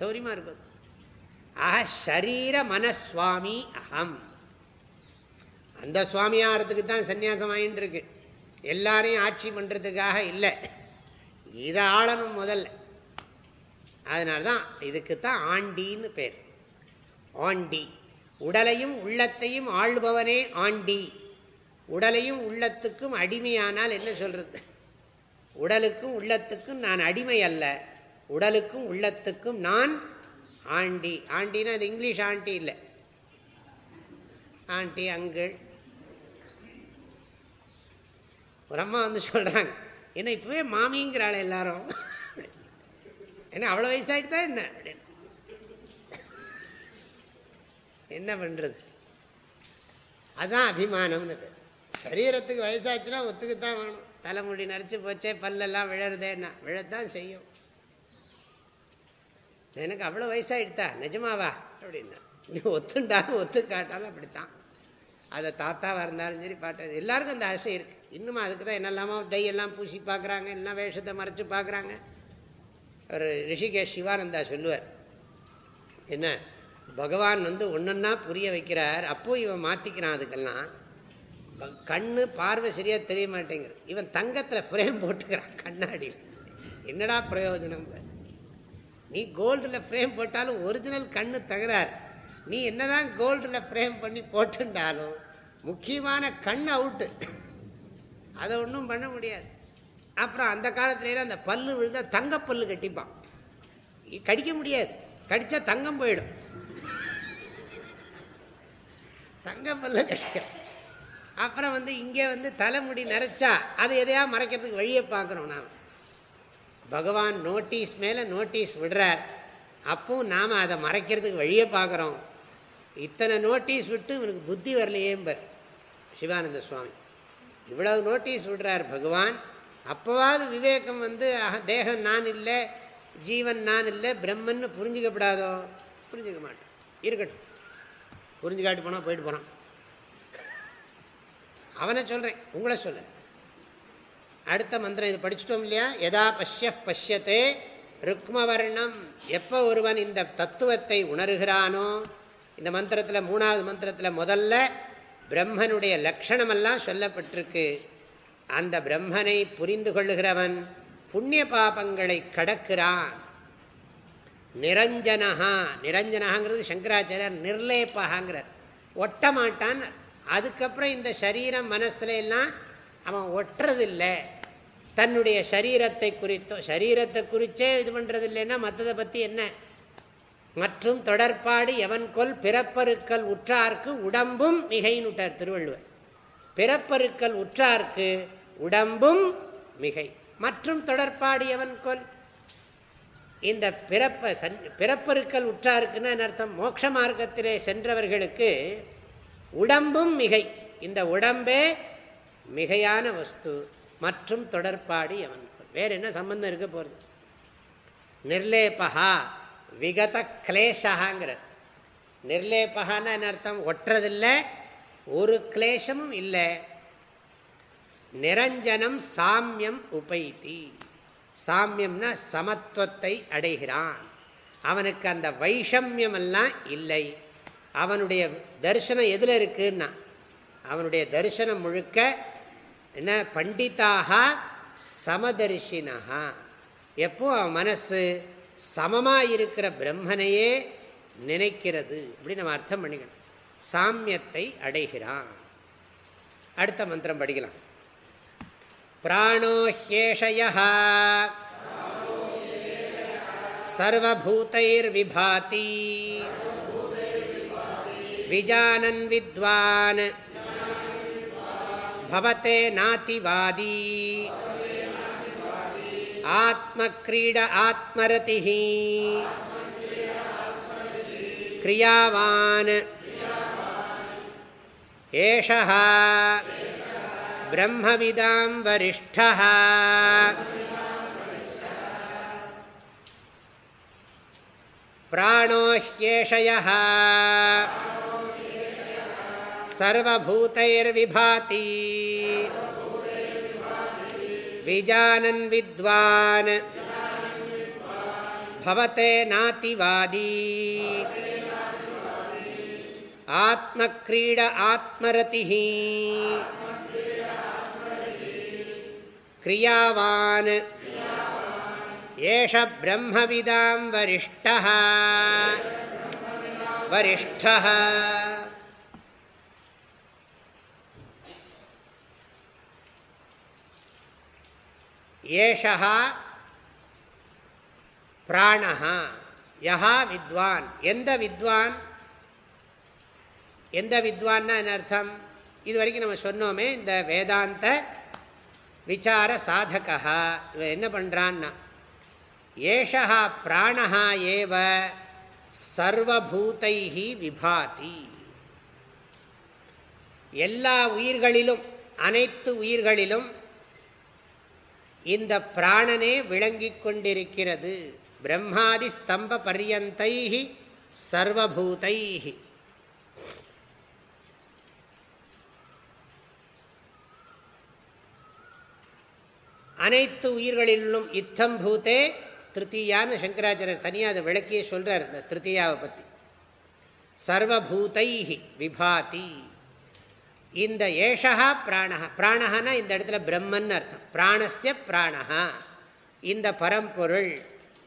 சௌரியமாக இருக்கும். ஆக ஷரீர மனசுவாமி அகம். அந்த சுவாமியாகிறதுக்கு தான் சன்னியாசம் ஆகிட்டு இருக்கு. எல்லாரையும் ஆட்சி பண்ணுறதுக்காக இல்லை. இதை ஆளணும் முதல்ல. அதனால்தான் இதுக்கு தான் ஆண்டின்னு பேர். ஆண்டி. உடலையும் உள்ளத்தையும் ஆள்பவனே ஆண்டி. உடலையும் உள்ளத்துக்கும் அடிமையானால் என்ன சொல்கிறது உடலுக்கும் உள்ளத்துக்கும் நான் அடிமை அல்ல. உடலுக்கும் உள்ளத்துக்கும் நான் ஆண்டி. ஆண்டினா அது இங்கிலீஷ் ஆண்டி இல்லை. Aunty uncle. ஒரு அம்மா வந்து சொல்கிறாங்க ஏன்னா இப்போவே மாமிங்கிறாள் எல்லாரும்? ஏன்னா அவ்வளோ வயசாகிட்டு தான் என்ன? என்ன பண்ணுறது அதுதான் அபிமானம்னு சரீரத்துக்கு வயசாச்சுன்னா ஒத்துக்கத்தான் வேணும். தலைமுடி நரைச்சி போச்சே பல்லெல்லாம் விழறதேன்னா விழத்தான் செய்யும். எனக்கு அவ்வளோ வயசாகிடுதா நிஜமாவா? அப்படின்னா. நீ ஒத்துண்டாலும் ஒத்து காட்டாலும் அப்படித்தான். அதை தாத்தாவாக இருந்தாலும் சரி பாட்டு எல்லாருக்கும் அந்த ஆசை இருக்குது இன்னும் அதுக்கு தான் என்னெல்லாமோ டை எல்லாம் பூசி பார்க்குறாங்க என்ன வேஷத்தை மறைச்சி பார்க்குறாங்க. ஒரு ரிஷிகேஷ் சிவானந்தா சொல்லுவார். என்ன? பகவான் வந்து ஒன்றொன்னா புரிய வைக்கிறார். அப்போது இவன் மாற்றிக்கிறான் அதுக்கெல்லாம். கண்ணு பார்வை சரியாக தெரிய மாட்டேங்கிற இவன் தங்கத்தில் ஃப்ரேம் போட்டுக்கிறான் கண்ணாடியில். என்னடா பிரயோஜனம்? நீ கோல்டில் ஃப்ரேம் போட்டாலும் ஒரிஜினல் கண்ணு தகுறார் நீ என்னதான் கோல்டில் ஃப்ரேம் பண்ணி போட்டுண்டாலும் முக்கியமான கண் அவுட்டு அதை ஒன்றும் பண்ண முடியாது. அப்புறம் அந்த காலத்துலேயே அந்த பல்லு விழுந்தால் தங்கப்பல்லு கட்டிப்பான். கடிக்க முடியாது. கடித்தா தங்கம் போயிடும். தங்கப்பல்ல கடிக்க. அப்புறம் வந்து இங்கே வந்து தலைமுடி நிறைச்சா அது எதையா மறைக்கிறதுக்கு வழியை பார்க்குறோம் நாம். பகவான் நோட்டீஸ் மேலே நோட்டீஸ் விடுறார். அப்பவும் நாம் அதை மறைக்கிறதுக்கு வழியை பார்க்குறோம். இத்தனை நோட்டீஸ் விட்டு இவனுக்கு புத்தி வரலையேம்பர். சிவானந்த சுவாமி. இவ்வளவு நோட்டீஸ் விடுறார் பகவான். அப்போவாவது விவேகம் வந்து தேகம் நான் இல்லை ஜீவன் நான் இல்லை பிரம்மன்னு புரிஞ்சுக்கப்படாதோ? புரிஞ்சுக்க மாட்டோம் இருக்கட்டும். புரிஞ்சு காட்டி போனால் போயிட்டு போகிறான் அவனை சொல்கிறேன் உங்களை சொல்ல அடுத்த மந்திரம் இது படிச்சுட்டோம் இல்லையா? எதா பஷ்ய பஷ்யத்தே ருக்மவர்ணம் எப்போ ஒருவன் இந்த தத்துவத்தை உணர்கிறானோ? இந்த மந்திரத்தில் மூணாவது மந்திரத்தில் முதல்ல பிரம்மனுடைய லக்ஷணமெல்லாம் சொல்லப்பட்டிருக்கு. அந்த பிரம்மனை புரிந்து கொள்ளுகிறவன் புண்ணிய பாபங்களை கடக்கிறான். நிரஞ்சனஹா. நிரஞ்சனகாங்கிறது சங்கராச்சாரியர் நிர்லேப்பகாங்கிறார் ஒட்ட மாட்டான் அதுக்கப்புறம் இந்த சரீரம் மனசுல எல்லாம் அவன் ஒட்டுறதில்லை. தன்னுடைய சரீரத்தை குறித்தோ சரீரத்தை குறித்தே இது பண்ணுறது இல்லைன்னா மற்றதை பற்றி என்ன? மற்றும் தொடர்பாடு எவன் கொல் பிறப்பருக்கல் உற்றார்க்கு உடம்பும் மிகைன்னுட்டார் திருவள்ளுவர். பிறப்பருக்கல் உற்றார்க்கு உடம்பும் மிகை. மற்றும் தொடர்பாடு எவன் கொல் இந்த பிறப்ப சன் பிறப்பருக்கல் உற்றாருக்குன்னு அர்த்தம்? மோட்ச மார்க்கத்திலே சென்றவர்களுக்கு உடம்பும் மிகை. இந்த உடம்பே மிகையான வஸ்து மற்றும் தொடர்பாடி அவன் வேற என்ன சம்பந்தம் இருக்க போகிறது நிர்லேபகா விகத கிளேஷகாங்கிறார் நிர்லேபகான்னு என்ன அர்த்தம்? ஒட்டுறதில்லை ஒரு கிளேஷமும் இல்லை. நிரஞ்சனம் சாமியம் உபைத்தி. சாமியம்னா சமத்துவத்தை அடைகிறான். அவனுக்கு அந்த வைஷமியமெல்லாம் இல்லை. அவனுடைய தரிசனம் எதில் இருக்குன்னா அவனுடைய தரிசனம் முழுக்க என்ன பண்டிதாக சமதர்ஷினஹா. எப்போ அவன் மனசு சமமாக இருக்கிற பிரம்மனையே நினைக்கிறது அப்படின்னு நம்ம அர்த்தம் பண்ணிக்கணும். சாமியத்தை அடைகிறான். அடுத்த மந்திரம் படிக்கலாம். பிராணோ ஹேஷய சர்வூத்தைர்விபாதி விஜானன் வித்வான் பவத்தே நாதிவாதி ஆத்மக்ரீட ஆத்மரதி கிரியாவான் ब्रह्मविदाम् वरिष्ठः। प्राणो ह्येषयः सर्वभूतैर्विभाति। विजानन् विद्वान्। भवते नातिवादी। आत्मक्रीड आत्मरतिः। கிரியாவான் ஏஷ பிரம்மவிதாம் வரிஷ்டா வரிஷ்டா ஏஷா பிராணஹா யஹா வித்வான் எந்த வித்வான்? எந்த வித்வான்னா என்ன அர்த்தம்? இது வரைக்கும் நம்ம சொன்னோமே இந்த வேதாந்த விசார சாதகா இவன் என்ன பண்ணுறான்னா ஏஷா பிராணஹா ஏவ சர்வபூதை விபாதி. எல்லா உயிர்களிலும் அனைத்து உயிர்களிலும் இந்த பிராணனே விளங்கிக் கொண்டிருக்கிறது. பிரம்மாதி ஸ்தம்ப பரியந்தை சர்வபூதை அனைத்து உயிர்களிலும் இத்தம் பூத்தே திருத்தீயான்னு சங்கராச்சாரியர் தனியாக அதை விளக்கியே சொல்கிறார் இந்த திருத்தீயாவை பற்றி சர்வபூதைஹி விபாதி. இந்த ஏஷா பிராணஹா. பிராணஹானா இந்த இடத்துல பிரம்மன் அர்த்தம். பிராணஸ்ய பிராணஹா. இந்த பரம்பொருள்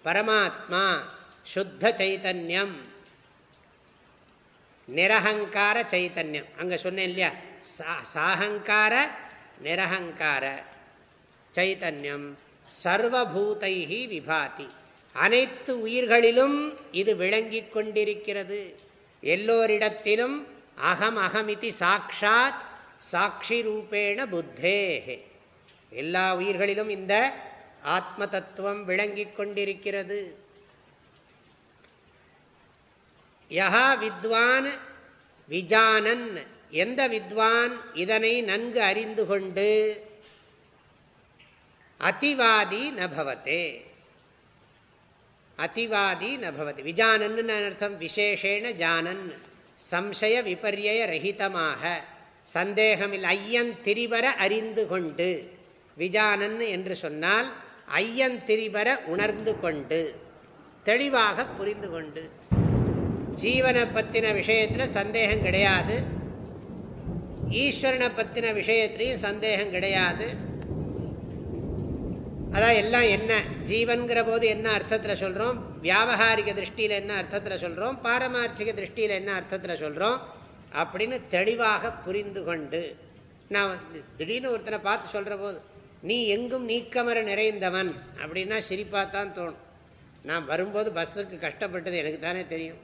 பரமாத்மா சுத்த சைத்தன்யம் நிரகங்கார சைத்தன்யம் அங்கே சொன்னேன் இல்லையா? சாஹங்கார நிரகங்கார. சைத்தன்யம் சர்வபூதை விபாதி. அனைத்து உயிர்களிலும் இது விளங்கி கொண்டிருக்கிறது. எல்லோரிடத்திலும் அகம் அகமிதி சாட்சாத் சாட்சி ரூபேண புத்தேகே எல்லா உயிர்களிலும் இந்த ஆத்ம தத்துவம் விளங்கி கொண்டிருக்கிறது. யஹா வித்வான் விஜானன். எந்த வித்வான் இதனை நன்கு அறிந்து கொண்டு அதிவாதி நபவத்தே அதிவாதி நபவதி விஜானன் அர்த்தம் விசேஷேன ஜானன். சம்சய விபரிய ரஹிதமாக. சந்தேகமில் ஐயன் திரிவர அறிந்து கொண்டு. விஜானன் என்று சொன்னால் ஐயன் திரிவர உணர்ந்து கொண்டு. தெளிவாக புரிந்து கொண்டு. ஜீவனை பற்றின விஷயத்தில் சந்தேகம் கிடையாது. ஈஸ்வரனை பற்றின விஷயத்திலையும் சந்தேகம் கிடையாது. அதான் எல்லாம் என்ன? ஜீவன்கிற போது என்ன அர்த்தத்தில் சொல்கிறோம் வியாபகாரிக திருஷ்டியில் என்ன அர்த்தத்தில் சொல்கிறோம் பாரமார்த்திக திருஷ்டியில் என்ன அர்த்தத்தில் சொல்கிறோம் அப்படின்னு தெளிவாக புரிந்து கொண்டு நான் திடீர்னு ஒருத்தனை பார்த்து சொல்கிற போது நீ எங்கும் நீக்கமர நிறைந்தவன் அப்படின்னா சிரிப்பாத்தான் தோணும். நான் வரும்போது பஸ்ஸுக்கு கஷ்டப்பட்டது எனக்கு தானே தெரியும்.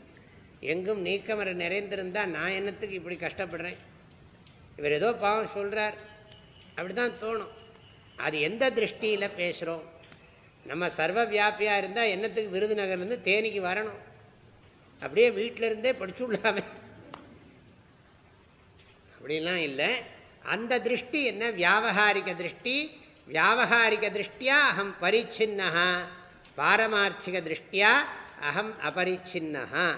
எங்கும் நீக்கமர நிறைந்திருந்தால் நான் என்னத்துக்கு இப்படி கஷ்டப்படுறேன்? இவர் ஏதோ பாவம் சொல்கிறார் அப்படி தான் தோணும். அது எந்த திருஷ்டியில் பேசுகிறோம் நம்ம சர்வ வியாபியாக இருந்தால் என்னத்துக்கு விருதுநகர்லேருந்து தேனிக்கு வரணும்? அப்படியே வீட்டிலருந்தே படிச்சுடலாமே. அப்படிலாம் இல்லை. அந்த திருஷ்டி என்ன? வியாபகாரிக திருஷ்டி. வியாபகாரிக திருஷ்டியா அகம் பரிச்சின்னா பாரமார்த்திக திருஷ்டியா அகம் அபரிச்சின்னா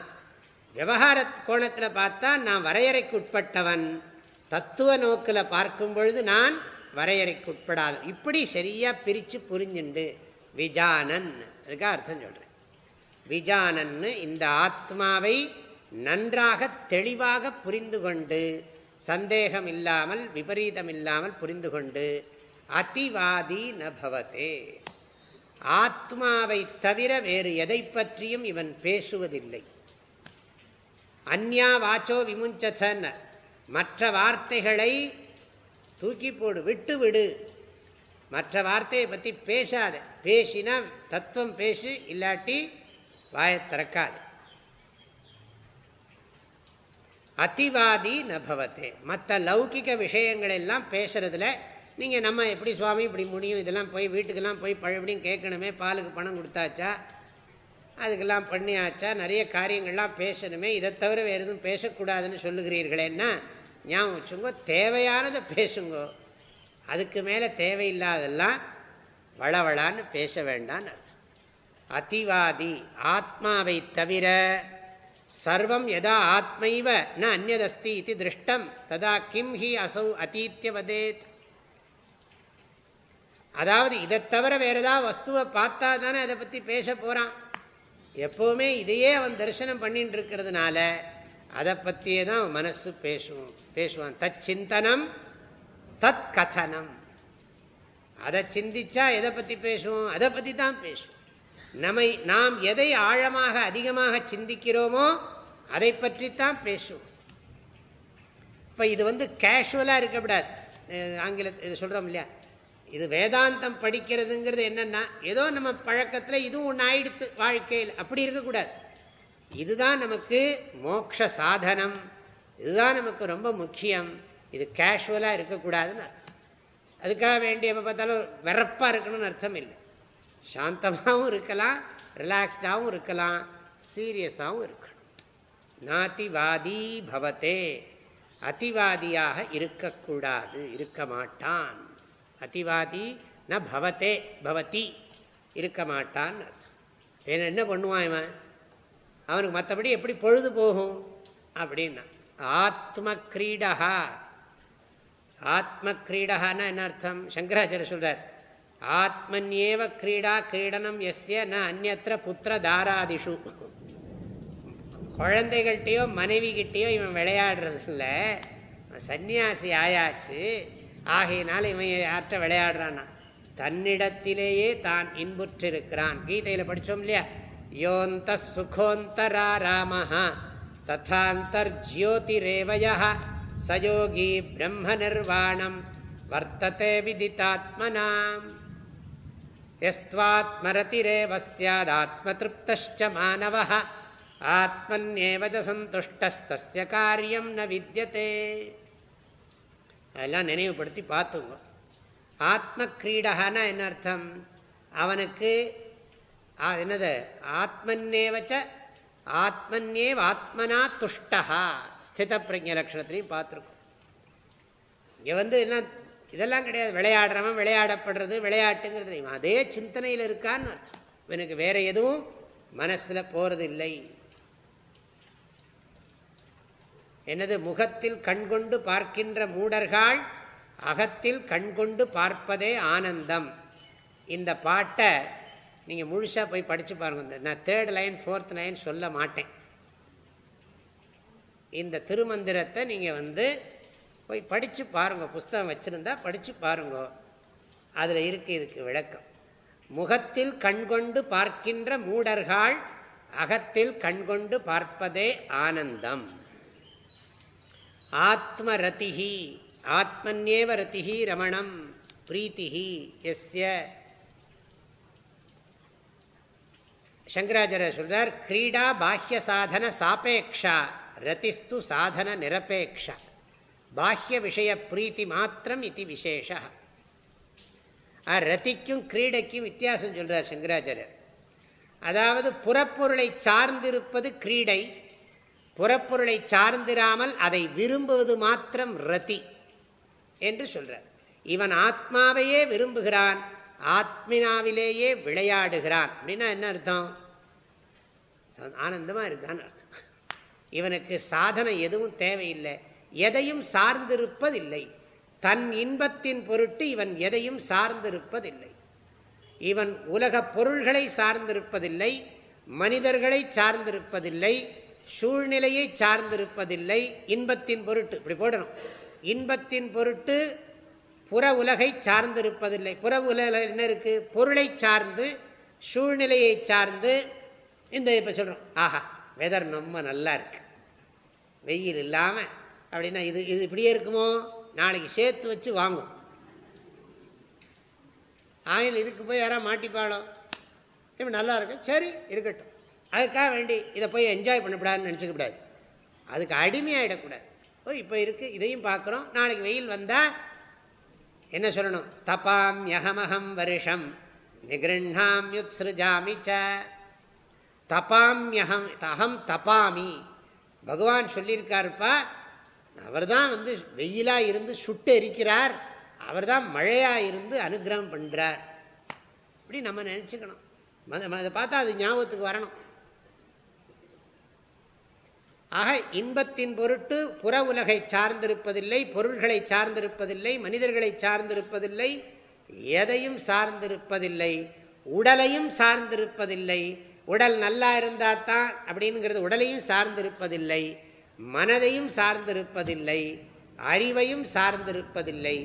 விவகார கோணத்தில் பார்த்தா நான் வரையறைக்கு உட்பட்டவன். தத்துவ நோக்கில் பார்க்கும் பொழுது நான் வரையறைக்கு உட்படாது இப்படி சரியாக பிரித்து புரிஞ்சுண்டு. விஜானன். அதுக்காக அர்த்தம் சொல்கிறேன் விஜானன்னு இந்த ஆத்மாவை நன்றாக தெளிவாக புரிந்து கொண்டு சந்தேகம் இல்லாமல் விபரீதம் இல்லாமல் புரிந்து கொண்டு அதிவாதி நபவத்தே ஆத்மாவை தவிர வேறு எதை பற்றியும் இவன் பேசுவதில்லை. அந்யா வாச்சோ விமுஞ்சன மற்ற வார்த்தைகளை தூக்கி போடு விட்டு விடு. மற்ற வார்த்தையை பற்றி பேசாத. பேசினா தத்துவம் பேசு இல்லாட்டி வாயை திறக்காது. அதிவாதி நபவத்தே மற்ற லௌகிக விஷயங்கள் எல்லாம் பேசுறதுல நீங்கள் நம்ம எப்படி சுவாமி இப்படி முடியும் இதெல்லாம் போய் வீட்டுக்கெல்லாம் போய் பழபடியும் கேட்கணுமே பாலுக்கு பணம் கொடுத்தாச்சா? அதுக்கெல்லாம் பண்ணியாச்சா? நிறைய காரியங்கள்லாம் பேசணுமே. இதை தவிர வேறு எதுவும் பேசக்கூடாதுன்னு சொல்லுகிறீர்களேன்னா ஞாபகம் வச்சுங்கோ தேவையானதை பேசுங்கோ. அதுக்கு மேலே தேவையில்லாதெல்லாம் வளவளான்னு பேச வேண்டான்னு அர்த்தம். அதிவாதி ஆத்மாவை தவிர சர்வம் எதா ஆத்மைவ ந அந்நதஸ்தி இது திருஷ்டம் ததா கிம் ஹி அசௌ அதீத்திய வதேத் அதாவது இதை தவிர வேறு ஏதாவது வஸ்துவை பார்த்தா தானே அதை பற்றி பேச போகிறான் எப்போவுமே இதையே அவன் தரிசனம் பண்ணிட்டு இருக்கிறதுனால அதை பற்றியே தான் மனசு பேசும் பேசுவான். தத் சிந்தனம் தத் கதனம். அதை சிந்திச்சா எதை பற்றி பேசுவோம்? அதை பற்றி தான் பேசுவோம். நம்மை நாம் எதை ஆழமாக அதிகமாக சிந்திக்கிறோமோ அதை பற்றித்தான் பேசுவோம். இப்போ இது வந்து கேஷுவலாக இருக்கக்கூடாது. ஆங்கில இது சொல்கிறோம் இல்லையா? இது வேதாந்தம் படிக்கிறதுங்கிறது என்னென்னா ஏதோ நம்ம பழக்கத்தில் இதுவும் ஒன்று ஆயிடுத்து வாழ்க்கையில். அப்படி இருக்கக்கூடாது. இதுதான் நமக்கு மோக்ஷ சாதனம். இதுதான் நமக்கு ரொம்ப முக்கியம். இது கேஷுவலாக இருக்கக்கூடாதுன்னு அர்த்தம். அதுக்காக வேண்டிய எப்போ பார்த்தாலும் வெறப்பாக இருக்கணும்னு அர்த்தம் இல்லை. சாந்தமாகவும் இருக்கலாம் ரிலாக்ஸ்டாகவும் இருக்கலாம் சீரியஸாகவும் இருக்கணும். நாத்திவாதி பவத்தே. அதிவாதியாக இருக்கக்கூடாது இருக்க மாட்டான். அதிவாதி ந பவத்தே பவதி இருக்க மாட்டான் அர்த்தம். ஏன்னா என்ன பண்ணுவான் இவன்? அவனுக்கு மற்றபடி எப்படி பொழுது போகும்? அப்படின்னா ஆத்ம கிரீடா ஆத்ம கிரீடகான்னா என்ன அர்த்தம்? சங்கராச்சாரிய சொல்றார் ஆத்மன்யேவ கிரீடா கிரீடனம் எஸ்ய ந அந்நத்திர புத்திர தாராதிஷு குழந்தைகள்கிட்டையோ மனைவிகிட்டேயோ இவன் விளையாடுறது இல்லை சன்னியாசி ஆயாச்சு. ஆகையினால இவன் யார்கிட்ட விளையாடுறான்னா தன்னிடத்திலேயே தான் இன்புற்றிருக்கிறான். கீதையில் படித்தோம் இல்லையா? யோந்த சுகோந்தரா ராமஹா ததாந்தர்ஜோதிரேவய சயோகி பிரம்ம நிர்வாணம் வர்த்தத்தை விதித்தாத்மனாம் எஸ்வாத்மரதிரேவ சியாதாத்மதிருப்தச்ச மாணவ ஆத்மன்யேவ சந்துஷ்டஸ்தஸ்ய காரியம் ந வித்தியதே அதெல்லாம் நினைவுபடுத்தி பார்த்துங்க ஆத்ம கிரீடகான்னா என்ன அர்த்தம்? அவனுக்கு என்னது? ஆத்மன்னேவச்ச ஆத்மன்னேவ ஆத்மனா துஷ்டா. ஸ்தித பிரஜ லட்சணத்திலையும் பார்த்துருக்கோம். இங்கே வந்து என்ன இதெல்லாம் கிடையாது. விளையாடுறவன் விளையாடப்படுறது விளையாட்டுங்கிறது அதே சிந்தனையில் இருக்கான்னு அர்த்தம். இவனுக்கு வேற எதுவும் மனசில் போகிறது இல்லை எனது முகத்தில் கண்கொண்டு பார்க்கின்ற மூடர்கள் அகத்தில் கண்கொண்டு பார்ப்பதே ஆனந்தம். இந்த பாட்டை நீங்கள் முழுசாக போய் படித்து பாருங்க. நான் தேர்ட் லைன் ஃபோர்த் லைன் சொல்ல மாட்டேன். இந்த திருமந்திரத்தை நீங்கள் வந்து போய் படித்து பாருங்கள் புஸ்தகம் வச்சுருந்தா படித்து பாருங்க. அதில் இருக்குது இதுக்கு விளக்கம். முகத்தில் கண்கொண்டு பார்க்கின்ற மூடர்கள் அகத்தில் கண்கொண்டு பார்ப்பதே ஆனந்தம். ஆத்ம ரத்திகி ஆத்மன்யேவ ரத்திகி ரமணம் பிரீத்திகி எஸ்ய சங்கராச்சாரிய சொல்றார் கிரீடா பாஹ்ய சாதன சாப்பேக்ஷா ரதிஸ்து சாதன நிரபேக்ஷா. பாஹ்ய விஷய பிரீத்தி மாத்திரம் இது விசேஷ. ரத்திக்கும் கிரீடைக்கும் வித்தியாசம் சொல்றார் சங்கராச்சாரியர். அதாவது புறப்பொருளை சார்ந்திருப்பது கிரீடை புறப்பொருளை சார்ந்திராமல் அதை விரும்புவது மாத்திரம் ரதி என்று சொல்றார். இவன் ஆத்மாவையே விரும்புகிறான் ஆத்மினாவிலேயே விளையாடுகிறான். அப்படின்னா என்ன அர்த்தம்? ஆனந்தமாக இருக்கான்னு அர்த்தம். இவனுக்கு சாதனை எதுவும் தேவையில்லை. எதையும் சார்ந்திருப்பதில்லை. தன் இன்பத்தின் பொருட்டு இவன் எதையும் சார்ந்திருப்பதில்லை. இவன் உலக பொருள்களை சார்ந்திருப்பதில்லை மனிதர்களை சார்ந்திருப்பதில்லை சூழ்நிலையை சார்ந்திருப்பதில்லை இன்பத்தின் பொருட்டு. இப்படி போடணும். இன்பத்தின் பொருட்டு புற உலகை சார்ந்திருப்பதில்லை. புற உலக என்ன இருக்குது பொருளை சார்ந்து சூழ்நிலையை சார்ந்து இந்த இப்போ சொல்கிறோம் ஆஹா வெதர் ரொம்ப நல்லா இருக்கு. வெயில் இல்லாமல் அப்படின்னா இது இது இப்படியே இருக்குமோ? நாளைக்கு சேர்த்து வச்சு வாங்கும். ஆயில் இதுக்கு போய் யாராவது மாட்டிப்பாளோ? இப்போ நல்லா இருக்கு. சரி இருக்கட்டும். அதுக்காக வேண்டி இதை போய் என்ஜாய் பண்ணக்கூடாதுன்னு நினச்சிக்கூடாது அதுக்கு அடிமையாகிடக்கூடாது ஓ இப்போ இருக்குது இதையும் பார்க்குறோம். நாளைக்கு வெயில் வந்தால் என்ன சொல்லணும்? தபாம் யகமகம் வருஷம். நிகிருண்ணாம் யுத்ஸ்ருஜாமி ச. தபாம்யகம் அகம் தபாமி. பகவான் சொல்லியிருக்காருப்பா அவர் தான் வந்து வெயிலாக இருந்து சுட்டு எரிக்கிறார். அவர் தான் மழையாக இருந்து அனுகிரகம் பண்ணுறார் இப்படி நம்ம நினச்சிக்கணும். அதை பார்த்தா அது ஞாபகத்துக்கு வரணும். ஆக இன்பத்தின் பொருட்டு புற உலகை சார்ந்திருப்பதில்லை பொருள்களை சார்ந்திருப்பதில்லை மனிதர்களை சார்ந்திருப்பதில்லை எதையும் சார்ந்திருப்பதில்லை உடலையும் சார்ந்திருப்பதில்லை. உடல் நல்லா இருந்தால் தான் அப்படிங்கிறது உடலையும் சார்ந்திருப்பதில்லை மனதையும் சார்ந்திருப்பதில்லை அறிவையும் சார்ந்திருப்பதில்லை.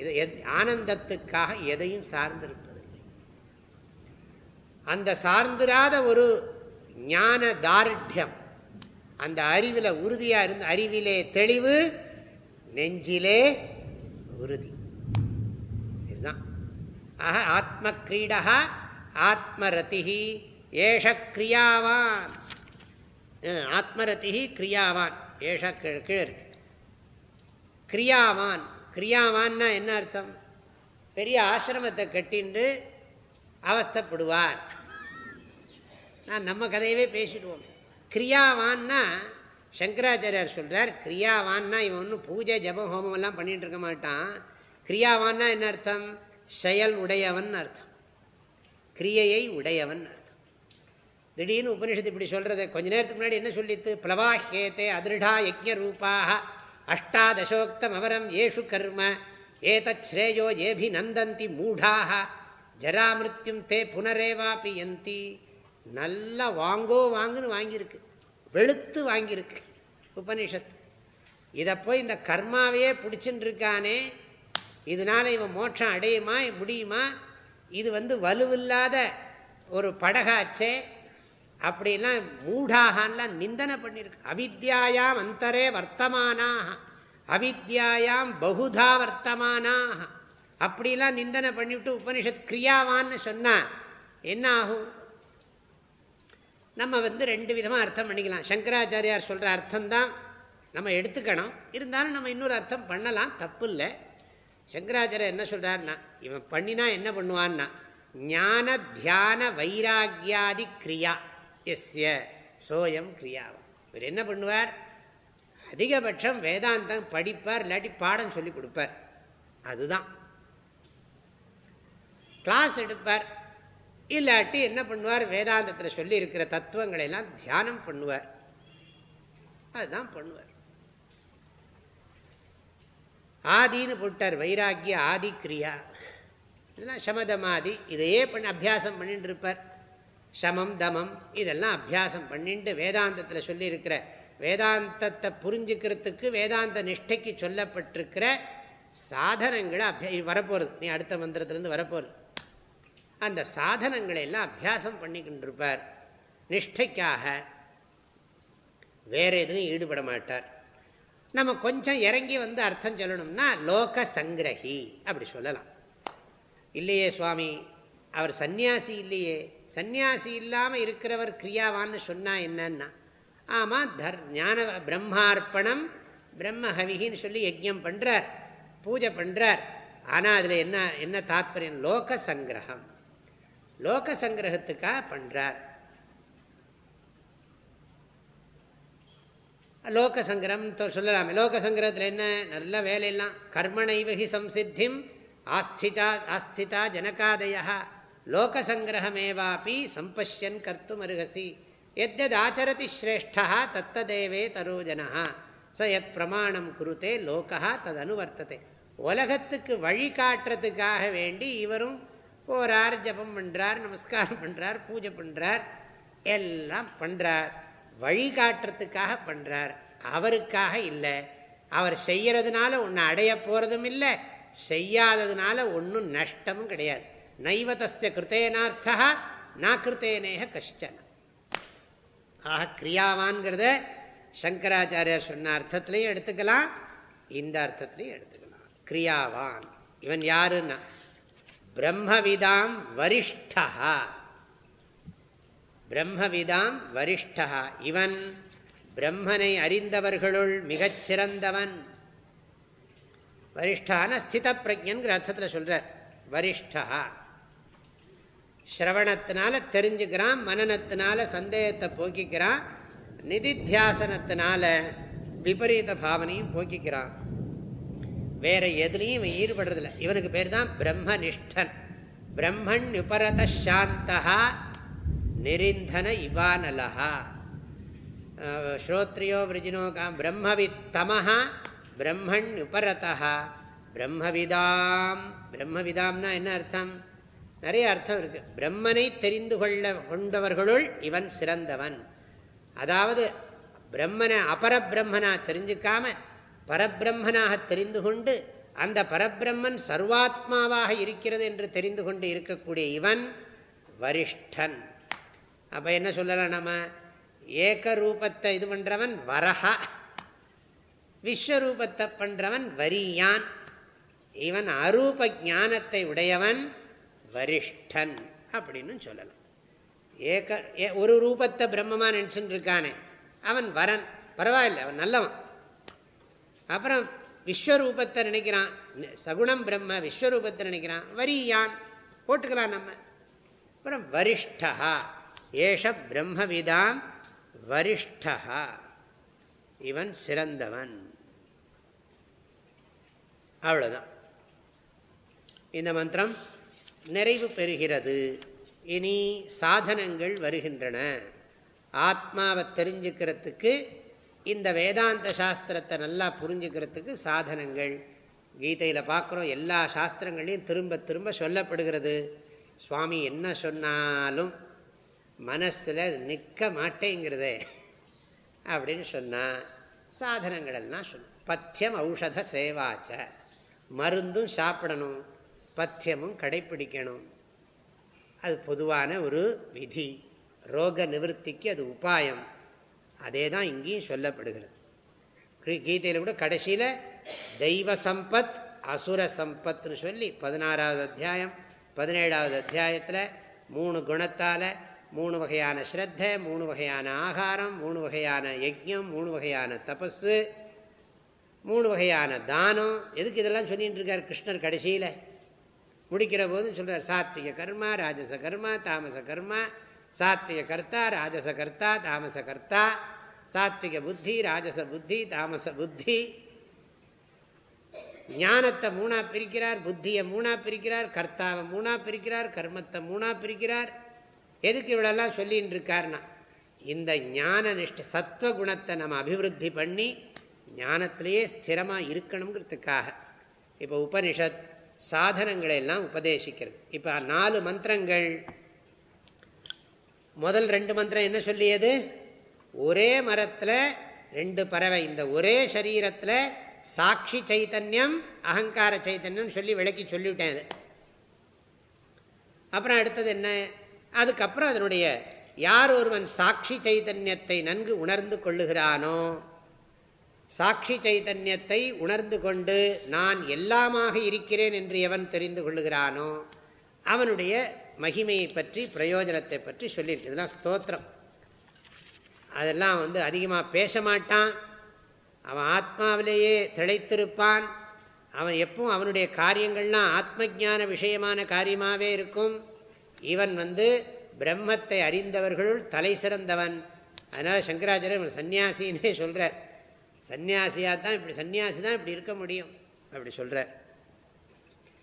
இது ஆனந்தத்துக்காக எதையும் சார்ந்திருப்பதில்லை. அந்த சார்ந்திராத ஒரு ஞான தார்டியம் அந்த அறிவில் உறுதியாக இருந்து அறிவிலே தெளிவு நெஞ்சிலே உறுதி. இதுதான். ஆக ஆத்ம கிரீடா ஆத்மரதி ஏஷ கிரியாவான். ஆத்மரதி கிரியாவான். ஏஷ கீழ் கிரியாவான். கிரியாவான்னா என்ன அர்த்தம்? பெரிய ஆசிரமத்தை கட்டின்று அவஸ்தப்படுவார். நான் நம்ம கதையவே பேசிடுவோம். கிரியாவான்னா சங்கராச்சாரியார் சொல்கிறார் கிரியாவான்னா இவன் ஒன்றும் பூஜை ஜபம் ஹோமம் எல்லாம் பண்ணிகிட்டு இருக்க மாட்டான். கிரியாவான்னா என்ன அர்த்தம்? செயல் உடையவன் அர்த்தம். கிரியையை உடையவன் அர்த்தம். திடீர்னு உபனிஷத்து இப்படி சொல்கிறத கொஞ்ச நேரத்துக்கு முன்னாடி என்ன சொல்லித்து? பிளவாஹேத்தே அதிருடா யஜ்ய ரூபாக அஷ்டாதசோக்தம் அவரம் ஏஷு கர்ம ஏதச்ரேயோ ஏபி நந்தந்தி மூடாக ஜராமிருத்தியும் தே புனரேவாபி யந்தி நல்லா வாங்கோ வாங்குன்னு வாங்கியிருக்கு. வெளுத்து வாங்கியிருக்கு உபனிஷத்து இதை போய் இந்த கர்மாவையே பிடிச்சின்னு இருக்கானே இதனால் இவன் மோட்சம் அடையுமா முடியுமா? இது வந்து வலுவில்லாத ஒரு படகாச்சே அப்படிலாம் மூடாகலாம் நிந்தனை பண்ணியிருக்கு. அவித்யாயாம் அந்தரே வர்த்தமானாக அவித்யாயாம் பகுதா வர்த்தமானாக அப்படிலாம் நிந்தனை பண்ணிவிட்டு உபனிஷத் கிரியாவான்னு சொன்னால் என்ன ஆகும்? நம்ம வந்து ரெண்டு விதமாக அர்த்தம் பண்ணிக்கலாம். சங்கராச்சாரியார் சொல்கிற அர்த்தம் தான் நம்ம எடுத்துக்கணும். இருந்தாலும் நம்ம இன்னொரு அர்த்தம் பண்ணலாம். தப்பு இல்லை சங்கராச்சாரியர் என்ன சொல்கிறாருன்னா இவன் பண்ணினா என்ன பண்ணுவான்னா ஞான தியான வைராகியாதி கிரியா. எஸ்ய சோயம் கிரியாவா. இவர் என்ன பண்ணுவார்? அதிகபட்சம் வேதாந்தம் படிப்பார் இல்லாட்டி பாடம் சொல்லி கொடுப்பார். அதுதான். கிளாஸ் எடுப்பார். இல்லாட்டி என்ன பண்ணுவார்? வேதாந்தத்தில் சொல்லி இருக்கிற தத்துவங்களை எல்லாம் தியானம் பண்ணுவார். அதுதான் பண்ணுவார். ஆதின்னு போட்டார் வைராக்கிய ஆதி கிரியா இதெல்லாம் சமதமாதி இதையே பண்ணி அபியாசம் பண்ணிட்டு இருப்பார் சமம் தமம் இதெல்லாம் அபியாசம் பண்ணிட்டு வேதாந்தத்தில் சொல்லியிருக்கிற வேதாந்தத்தை புரிஞ்சுக்கிறதுக்கு வேதாந்த நிஷ்டைக்கு சொல்லப்பட்டிருக்கிற சாதனங்களை அபியா வரப்போகிறது நீ அடுத்த மந்திரத்துலேருந்து வரப்போகிறது அந்த சாதனங்களை எல்லாம் அபியாசம் பண்ணிக்கிட்டு இருப்பார் நிஷ்டைக்காக வேறு எதுவும் ஈடுபட மாட்டார். நம்ம கொஞ்சம் இறங்கி வந்து அர்த்தம் சொல்லணும்னா லோக சங்கிரகி அப்படி சொல்லலாம். இல்லையே சுவாமி அவர் சந்நியாசி இல்லையே. சந்நியாசி இல்லாமல் இருக்கிறவர் கிரியாவான்னு சொன்னால் என்னன்னா ஆமாம் தர் ஞான பிரம்மார்ப்பணம் பிரம்மஹவிகின்னு சொல்லி யஜ்யம் பண்ணுறார் பூஜை பண்ணுறார் ஆனால் அதில் என்ன என்ன தாத்பரியம்? லோக சங்கிரகம். லோக சங்கிரகத்துக்காக பண்ணுறார் லோக சங்கரம் சொல்லலாமே. லோக சங்கிரகத்தில் என்ன? நல்ல வேலையெல்லாம். கர்மணைவகி சம்சித்திம் ஆஸ்திதா ஆஸ்திதா ஜனகாதயா லோக சங்கிரகமேவாபி சம்பஷ்யன் கர்த்தும் அருகசி. எத்தது ஆச்சரதி ஸ்ரேஷ்டா தத்ததேவே தரோஜனா ச எத் பிரமாணம் குருத்தே லோகா தது அனுவர்த்தத்தை உலகத்துக்கு வழிகாட்டுறதுக்காக வேண்டி இவரும் போகிறார் ஜபம் பண்ணுறார் நமஸ்காரம் பண்ணுறார் பூஜை பண்ணுறார் எல்லாம் பண்ணுறார் வழிகாட்டுறதுக்காக பண்ணுறார் அவருக்காக இல்லை. அவர் செய்கிறதுனால ஒன்று அடைய போகிறதும் இல்லை. செய்யாததுனால ஒன்றும் நஷ்டமும் கிடையாது. நைவதஸ்ய கிருத்தேனார்த்தா நான் கிருத்தேனேக கஷ்டன். ஆக கிரியாவான்கிறத சங்கராச்சாரியர் சொன்ன அர்த்தத்திலையும் எடுத்துக்கலாம். இந்த அர்த்தத்திலையும் எடுத்துக்கலாம். கிரியாவான். இவன் யாருன்னா? பிரம்மவிதாம் வரிஷ்டா பிரம்மவிதாம் வரிஷ்டா இவன் பிரம்மனை அறிந்தவர்களுள் மிகச்சிறந்தவன் வரிஷ்டான ஸ்தித பிரஜன்கிற அர்த்தத்தில் சொல்கிறார் வரிஷ்டா. ஸ்ரவணத்தினால தெரிஞ்சுக்கிறான் மனநத்தினால சந்தேகத்தை போக்கிக்கிறான் நிதித்தியாசனத்தினால விபரீத பாவனையும் போக்கிக்கிறான். வேற எதுலேயும் இவன் ஈடுபடுறதில்ல. இவனுக்கு பேர் தான் பிரம்மனிஷ்டன். பிரம்மன் உபரத சாந்தா நிரிந்தன இவானலஹா. ஸ்ரோத்ரியோ விரஜினோ பிரம்மவித்தமஹா பிரம்மன் உபரதா பிரம்மவிதாம் பிரம்மவிதாம்னா என்ன அர்த்தம்? நிறைய அர்த்தம் இருக்கு. பிரம்மனை தெரிந்து கொள்ள கொண்டவர்களுள் இவன் சிறந்தவன். அதாவது பிரம்மனை அபர பிரம்மனா தெரிஞ்சுக்காம பரபிரம்மனாக தெரிந்து கொண்டு அந்த பரபிரம்மன் சர்வாத்மாவாக இருக்கிறது என்று தெரிந்து கொண்டு இருக்கக்கூடிய இவன் வரிஷ்டன். அப்போ என்ன சொல்லலாம் நம்ம ஏக ரூபத்தை இது பண்ணுறவன் வரஹா விஸ்வரூபத்தை பண்ணுறவன் வரியான். இவன் அரூப ஞானத்தை உடையவன் வரிஷ்டன் அப்படின்னு சொல்லலாம். ஏக ஒரு ரூபத்தை பிரம்மமாக நினச்சின்னு இருக்கானே அவன் வரன். பரவாயில்ல அவன் நல்லவன். அப்புறம் விஸ்வரூபத்தை நினைக்கிறான். சகுணம் பிரம்ம விஸ்வரூபத்தை நினைக்கிறான். வரியான் போட்டுக்கலாம் நம்ம. அப்புறம் வரிஷ்டா ஏஷ பிரம்மவிதாம் வரிஷ்டா. இவன் சிறந்தவன். அவ்வளோதான் இந்த மந்திரம் நிறைவு பெறுகிறது. இனி சாதனங்கள் வருகின்றன. ஆத்மாவை தெரிஞ்சுக்கிறதுக்கு இந்த வேதாந்த சாஸ்திரத்தை நல்லா புரிஞ்சுக்கிறதுக்கு சாதனங்கள். கீதையில் பார்க்குறோம் எல்லா சாஸ்திரங்களையும் திரும்ப திரும்ப சொல்லப்படுகிறது. சுவாமி என்ன சொன்னாலும் மனசில் நிற்க மாட்டேங்கிறதே அப்படின்னு சொன்னால் சாதனங்களெல்லாம் சொல்லும் பத்தியம் ஔஷத சேவாச்ச. மருந்தும் சாப்பிடணும் பத்தியமும் கடைப்பிடிக்கணும். அது பொதுவான ஒரு விதி. ரோக நிவர்த்திக்கு அது உபாயம். அதே தான் இங்கேயும் சொல்லப்படுகிறது. கீதையில் கூட கடைசியில் தெய்வ சம்பத் அசுர சம்பத்னு சொல்லி பதினாறாவது அத்தியாயம் பதினேழாவது அத்தியாயத்தில் மூணு குணத்தால் மூணு வகையான ஸ்ரத்த மூணு வகையான ஆகாரம் மூணு வகையான யஜ்யம் மூணு வகையான தபஸு மூணு வகையான தானம். எதுக்கு இதெல்லாம் சொல்லிகிட்டு இருக்கார் கிருஷ்ணர் கடைசியில்? முடிக்கிற போதும் சொல்கிறார் சாத்விக கர்மா ராஜச கர்மா தாமச கர்மா சாத்விக கர்த்தா ராஜச கர்த்தா தாமச கர்த்தா. சாத்விக புத்தி ராஜச புத்தி தாமச புத்தி. ஞானத்தை மூணா பிரிக்கிறார் புத்தியை மூணா பிரிக்கிறார் கர்த்தாவை மூணா பிரிக்கிறார் கர்மத்தை மூணா பிரிக்கிறார். எதுக்கு இவ்வளோலாம் சொல்லின்னு இருக்கார்னா இந்த ஞான நிஷ்ட சத்வகுணத்தை நம்ம அபிவிருத்தி பண்ணி ஞானத்திலேயே ஸ்திரமாக இருக்கணுங்கிறதுக்காக இப்போ உபனிஷத் சாதனங்களை எல்லாம் உபதேசிக்கிறது. இப்போ நாலு மந்திரங்கள். முதல் ரெண்டு மந்திரம் என்ன சொல்லியது? ஒரே மரத்தில் ரெண்டு பறவை. இந்த ஒரே சரீரத்தில் சாட்சி சைத்தன்யம் அகங்கார சைத்தன்யம் சொல்லி விளக்கி சொல்லிவிட்டேன் அது. அப்புறம் அடுத்தது என்ன? அதுக்கப்புறம் அதனுடைய யார் ஒருவன் சாட்சி சைத்தன்யத்தை நன்கு உணர்ந்து கொள்ளுகிறானோ சாட்சி சைதன்யத்தை உணர்ந்து கொண்டு நான் எல்லாமாக இருக்கிறேன் என்று எவன் தெரிந்து கொள்ளுகிறானோ அவனுடைய மகிமையை பற்றி பிரயோஜனத்தை பற்றி சொல்லியிருக்கு. இதெல்லாம் ஸ்தோத்திரம். அதெல்லாம் வந்து அதிகமாக பேச மாட்டான் அவன் ஆத்மாவிலேயே திளைத்திருப்பான். அவன் எப்பவும் அவனுடைய காரியங்கள்லாம் ஆத்ம ஜான விஷயமான காரியமாகவே இருக்கும். இவன் வந்து பிரம்மத்தை அறிந்தவர்களுள் தலை சிறந்தவன். அதனால் சங்கராச்சாரியர் சன்னியாசின்னே சொல்கிறார் சன்னியாசியாக தான் இப்படி சன்னியாசி தான் இப்படி இருக்க முடியும் அப்படி சொல்கிறார்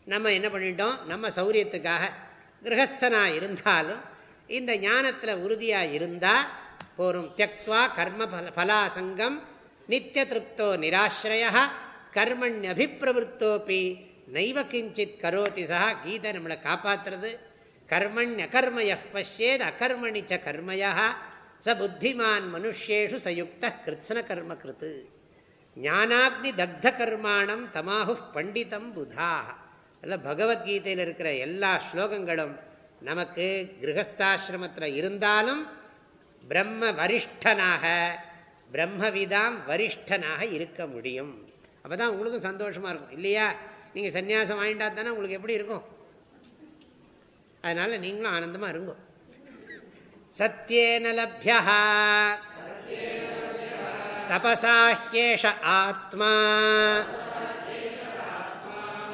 நம்ம என்ன பண்ணிட்டோம்? நம்ம சௌரியத்துக்காக கிரகஸ்தனாக இருந்தாலும் இந்த ஞானத்தில் உறுதியாக இருந்தால் போரும். தியக்வா கர்ம பலாசங்கம் நித்திய திருப்தோ நிராசிரய கர்மண்யபிப்பிரவருத்தோப்பி நைவ கிஞ்சித் கரோதி சா கீதை நம்மளை காப்பாற்றுறது கர்மண்ய கர்மய பசியேத் அகர்மணி ச கர்மயா ச புத்திமான் மனுஷேஷு சயுக்த கிருத்ன கர்ம கிருத்து ஞானாக்னி தக்த கர்மாணம் தமாஹு பண்டிதம் புதாக அதில் பகவத்கீதையில் இருக்கிற எல்லா ஸ்லோகங்களும் நமக்கு கிரகஸ்தாசிரமத்தில் இருந்தாலும் பிரம்ம வரிஷ்டனாக பிரம்மவிதாம் வரிஷ்டனாக இருக்க முடியும். அப்போ தான் உங்களுக்கும் சந்தோஷமாக இருக்கும். இல்லையா? நீங்கள் சன்னியாசம் வாங்கிட்டா தானே உங்களுக்கு எப்படி இருக்கும்? அதனால் நீங்களும் ஆனந்தமாக இருங்கோ. சத்தியேன லப்யா. தபசாஹ்யேஷ ஆத்மா.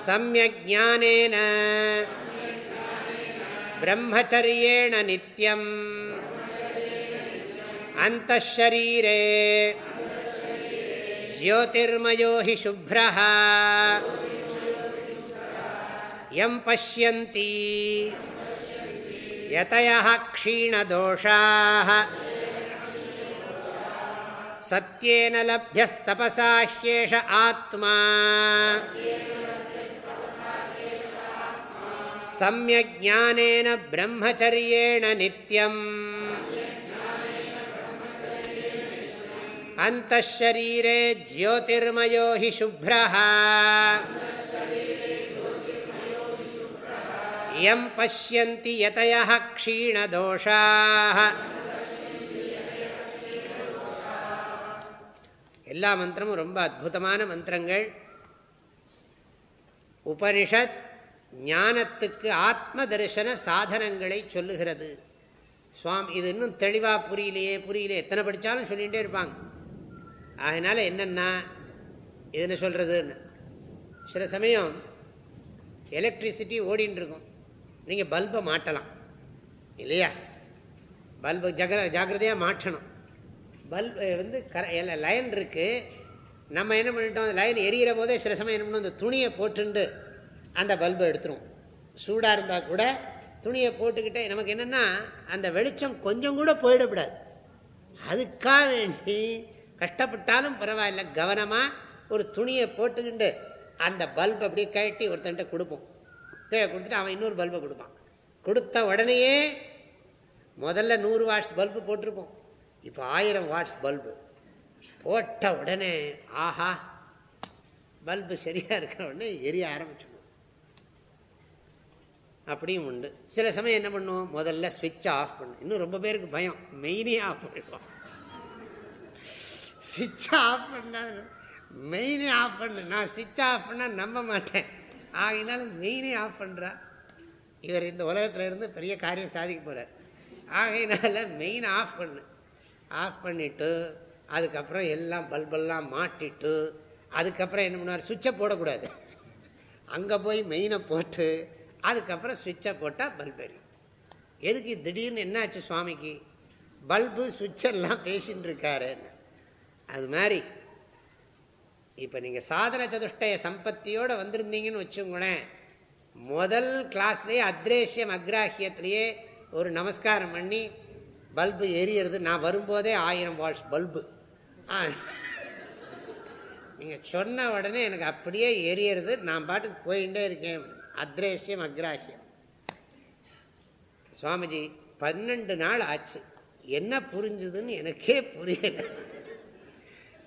சமயஜானேன பிரம்மச்சரியேண நித்தியம் अन्तःशरीरे ज्योतिर्मयो हि शुभ्रः यं पश्यन्ति यतयः क्षीणदोषाः सत्येन लभ्यस्तपसा ह्येष आत्मा सम्यज्ञानेन ब्रह्मचर्येण नित्यम् अन्तःशरीरे ज्योतिर्मयो हि शुभ्रः எம் பசியந்தி யதய க்ஷீணதோஷாக எல்லா மந்திரமும் ரொம்ப அற்புதமான மந்திரங்கள் உபனிஷத் ஞானத்துக்கு ஆத்ம தரிசன சாதனங்களை சொல்லுகிறது சுவாமி இது இன்னும் தெளிவாக புரியலையே புரியலையே எத்தனை படித்தாலும் சொல்லிகிட்டே இருப்பாங்க அதனால் என்னென்னா என்ன சொல்கிறதுன்னு சில சமயம் எலக்ட்ரிசிட்டி ஓடின்னு இருக்கும் நீங்கள் பல்பை மாட்டலாம். இல்லையா? பல்பு ஜக ஜாக்கிரதையாக மாட்டணும் பல்ப் வந்து கர லைன் இருக்குது நம்ம என்ன பண்ணிட்டோம்? லைன் எரியிற போதே சில சமயம் என்ன பண்ணோம் அந்த துணியை போட்டுண்டு அந்த பல்பை எடுத்துரும் சூடாக இருந்தால் கூட துணியை போட்டுக்கிட்டே நமக்கு என்னென்னா அந்த வெளிச்சம் கொஞ்சம் கூட போயிடக்கூடாது. அதுக்காக வேண்டி கஷ்டப்பட்டாலும் பரவாயில்ல. கவனமாக ஒரு துணியை போட்டுக்கிண்டு அந்த பல்ப் அப்படியே கழட்டி ஒருத்தன்ட்ட கொடுப்போம். கீழே கொடுத்துட்டு அவன் இன்னொரு பல்பை கொடுப்பான். கொடுத்த உடனேயே முதல்ல நூறு வாட்ஸ் பல்பு போட்டிருப்போம். இப்போ ஆயிரம் வாட்ஸ் பல்பு. போட்ட உடனே ஆஹா பல்பு சரியாக இருக்கிற உடனே எரிய ஆரம்பிச்சிடும் அப்படியும் உண்டு. சில சமயம் என்ன பண்ணுவோம்? முதல்ல ஸ்விட்சை ஆஃப் பண்ணும் இன்னும் ரொம்ப பேருக்கு பயம். மெயினே ஆஃப் பண்ணிடுவோம் ஸ்விட்சை ஆஃப் பண்ணாரு. மெயினே ஆஃப் பண்ணு. நான் ஸ்விட்ச் ஆஃப் பண்ணால் நம்ப மாட்டேன். ஆகினாலும் மெயினே ஆஃப் பண்ணுறா இவர் இந்த உலகத்தில் இருந்து பெரிய காரியம் சாதிக்க போகிறார் ஆகையினால மெயின் ஆஃப் பண்ணு. ஆஃப் பண்ணிவிட்டு அதுக்கப்புறம் எல்லாம் பல்பெல்லாம் மாட்டிட்டு அதுக்கப்புறம் என்ன பண்ணுவார்? சுவிட்சை போடக்கூடாது. அங்கே போய் மெயினை போட்டு அதுக்கப்புறம் சுவிட்சை போட்டால் பல்ப் எரியும். எதுக்கு? திடீர்னு என்னாச்சு சுவாமிக்கு? பல்பு சுவிட்செல்லாம் பேசின்னு இருக்காருன்னு. அது மாதிரி இப்போ நீங்கள் சாதன சதுஷ்டய சம்பத்தியோடு வந்திருந்தீங்கன்னு வச்சுங்களேன் முதல் கிளாஸ்லேயே அத்ரேஷ்யம் அக்ராஹியத்திலேயே ஒரு நமஸ்காரம் பண்ணி பல்பு எரியறது. நான் வரும்போதே ஆயிரம் வால்ஸ் பல்பு. ஆ. நீங்கள் சொன்ன உடனே எனக்கு அப்படியே எரியறது. நான் பாட்டுக்கு போயிட்டே இருக்கேன். அத்ரேஷியம் அக்ராஹியம். சுவாமிஜி பன்னெண்டு நாள் ஆச்சு. என்ன புரிஞ்சுதுன்னு எனக்கே புரியலை.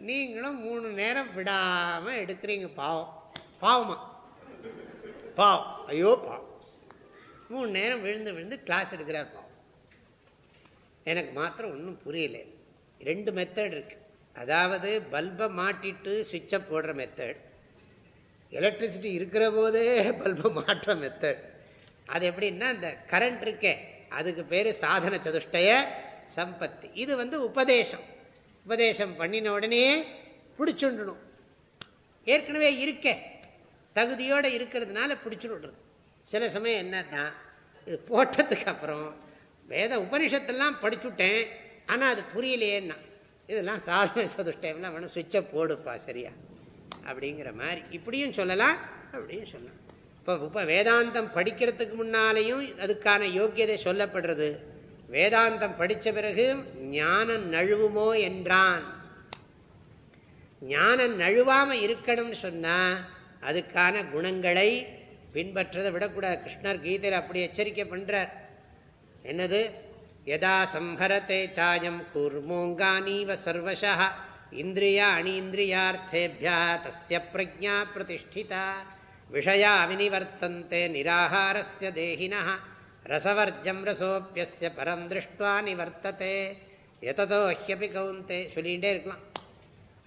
நீங்களும் மூணு நேரம் விடாமல் எடுக்கிறீங்க பாவம். பாவமா? பாவம். ஐயோ பாவம். மூணு நேரம் விழுந்து விழுந்து கிளாஸ் எடுக்கிறார் பாவம். எனக்கு மாத்திரம் ஒன்றும் புரியல. ரெண்டு மெத்தட் இருக்குது அதாவது பல்பை மாட்டிட்டு சுவிட்சை போடுற மெத்தட் எலக்ட்ரிசிட்டி இருக்கிற போதே பல்பை மாற்ற மெத்தட் அது எப்படின்னா இந்த கரண்ட் இருக்கே. அதுக்கு பேர் சாதன சதுஷ்டய சம்பத்தி. இது வந்து உபதேசம். உபதேசம் பண்ணின உடனே பிடிச்சுண்டணும். ஏற்கனவே இருக்கே. தகுதியோடு இருக்கிறதுனால பிடிச்சுடுறது சில சமயம் என்னன்னா இது போட்டதுக்கு அப்புறம் வேத உபனிஷத்தெல்லாம் படிச்சுட்டேன் ஆனால் அது புரியலையேன்னா இதெல்லாம் சாதனை சதுஷ்டம்லாம் வேணும் சுவிட்சை போடுப்பா சரியா? அப்படிங்கிற மாதிரி. இப்படியும் சொல்லலாம் அப்படியும் சொல்லலாம். இப்போ இப்போ வேதாந்தம் படிக்கிறதுக்கு முன்னாலேயும் அதுக்கான யோக்கியதை சொல்லப்படுறது. வேதாந்தம் படித்த பிறகு ஞானம் நழுவுமோ என்றான். ஞானம் நழுவாமல் இருக்கணும்னு சொன்னால் அதுக்கான குணங்களை பின்பற்றதை விடக்கூடாது. கிருஷ்ணர் கீதையில் அப்படி எச்சரிக்கை பண்ணுறார் என்னது? யதா சம்ஹரத்தை சாயம் கூர்மோங்கானீவ சர்வசா இந்திரியா அணீந்திரியார்த்தேபியா தஸ்ய பிரஜா பிரதிஷ்டிதா விஷயா வினிவர்த்தந்தே நிராகாரஸ்ய தேகினா ரசவர்ஜம் ரசோப்பியஸ்ய பரம் திருஷ்டுவா நிவர்த்ததே. எததோ ஹியபி கவுந்தே சொல்லிகிட்டே இருக்கலாம்.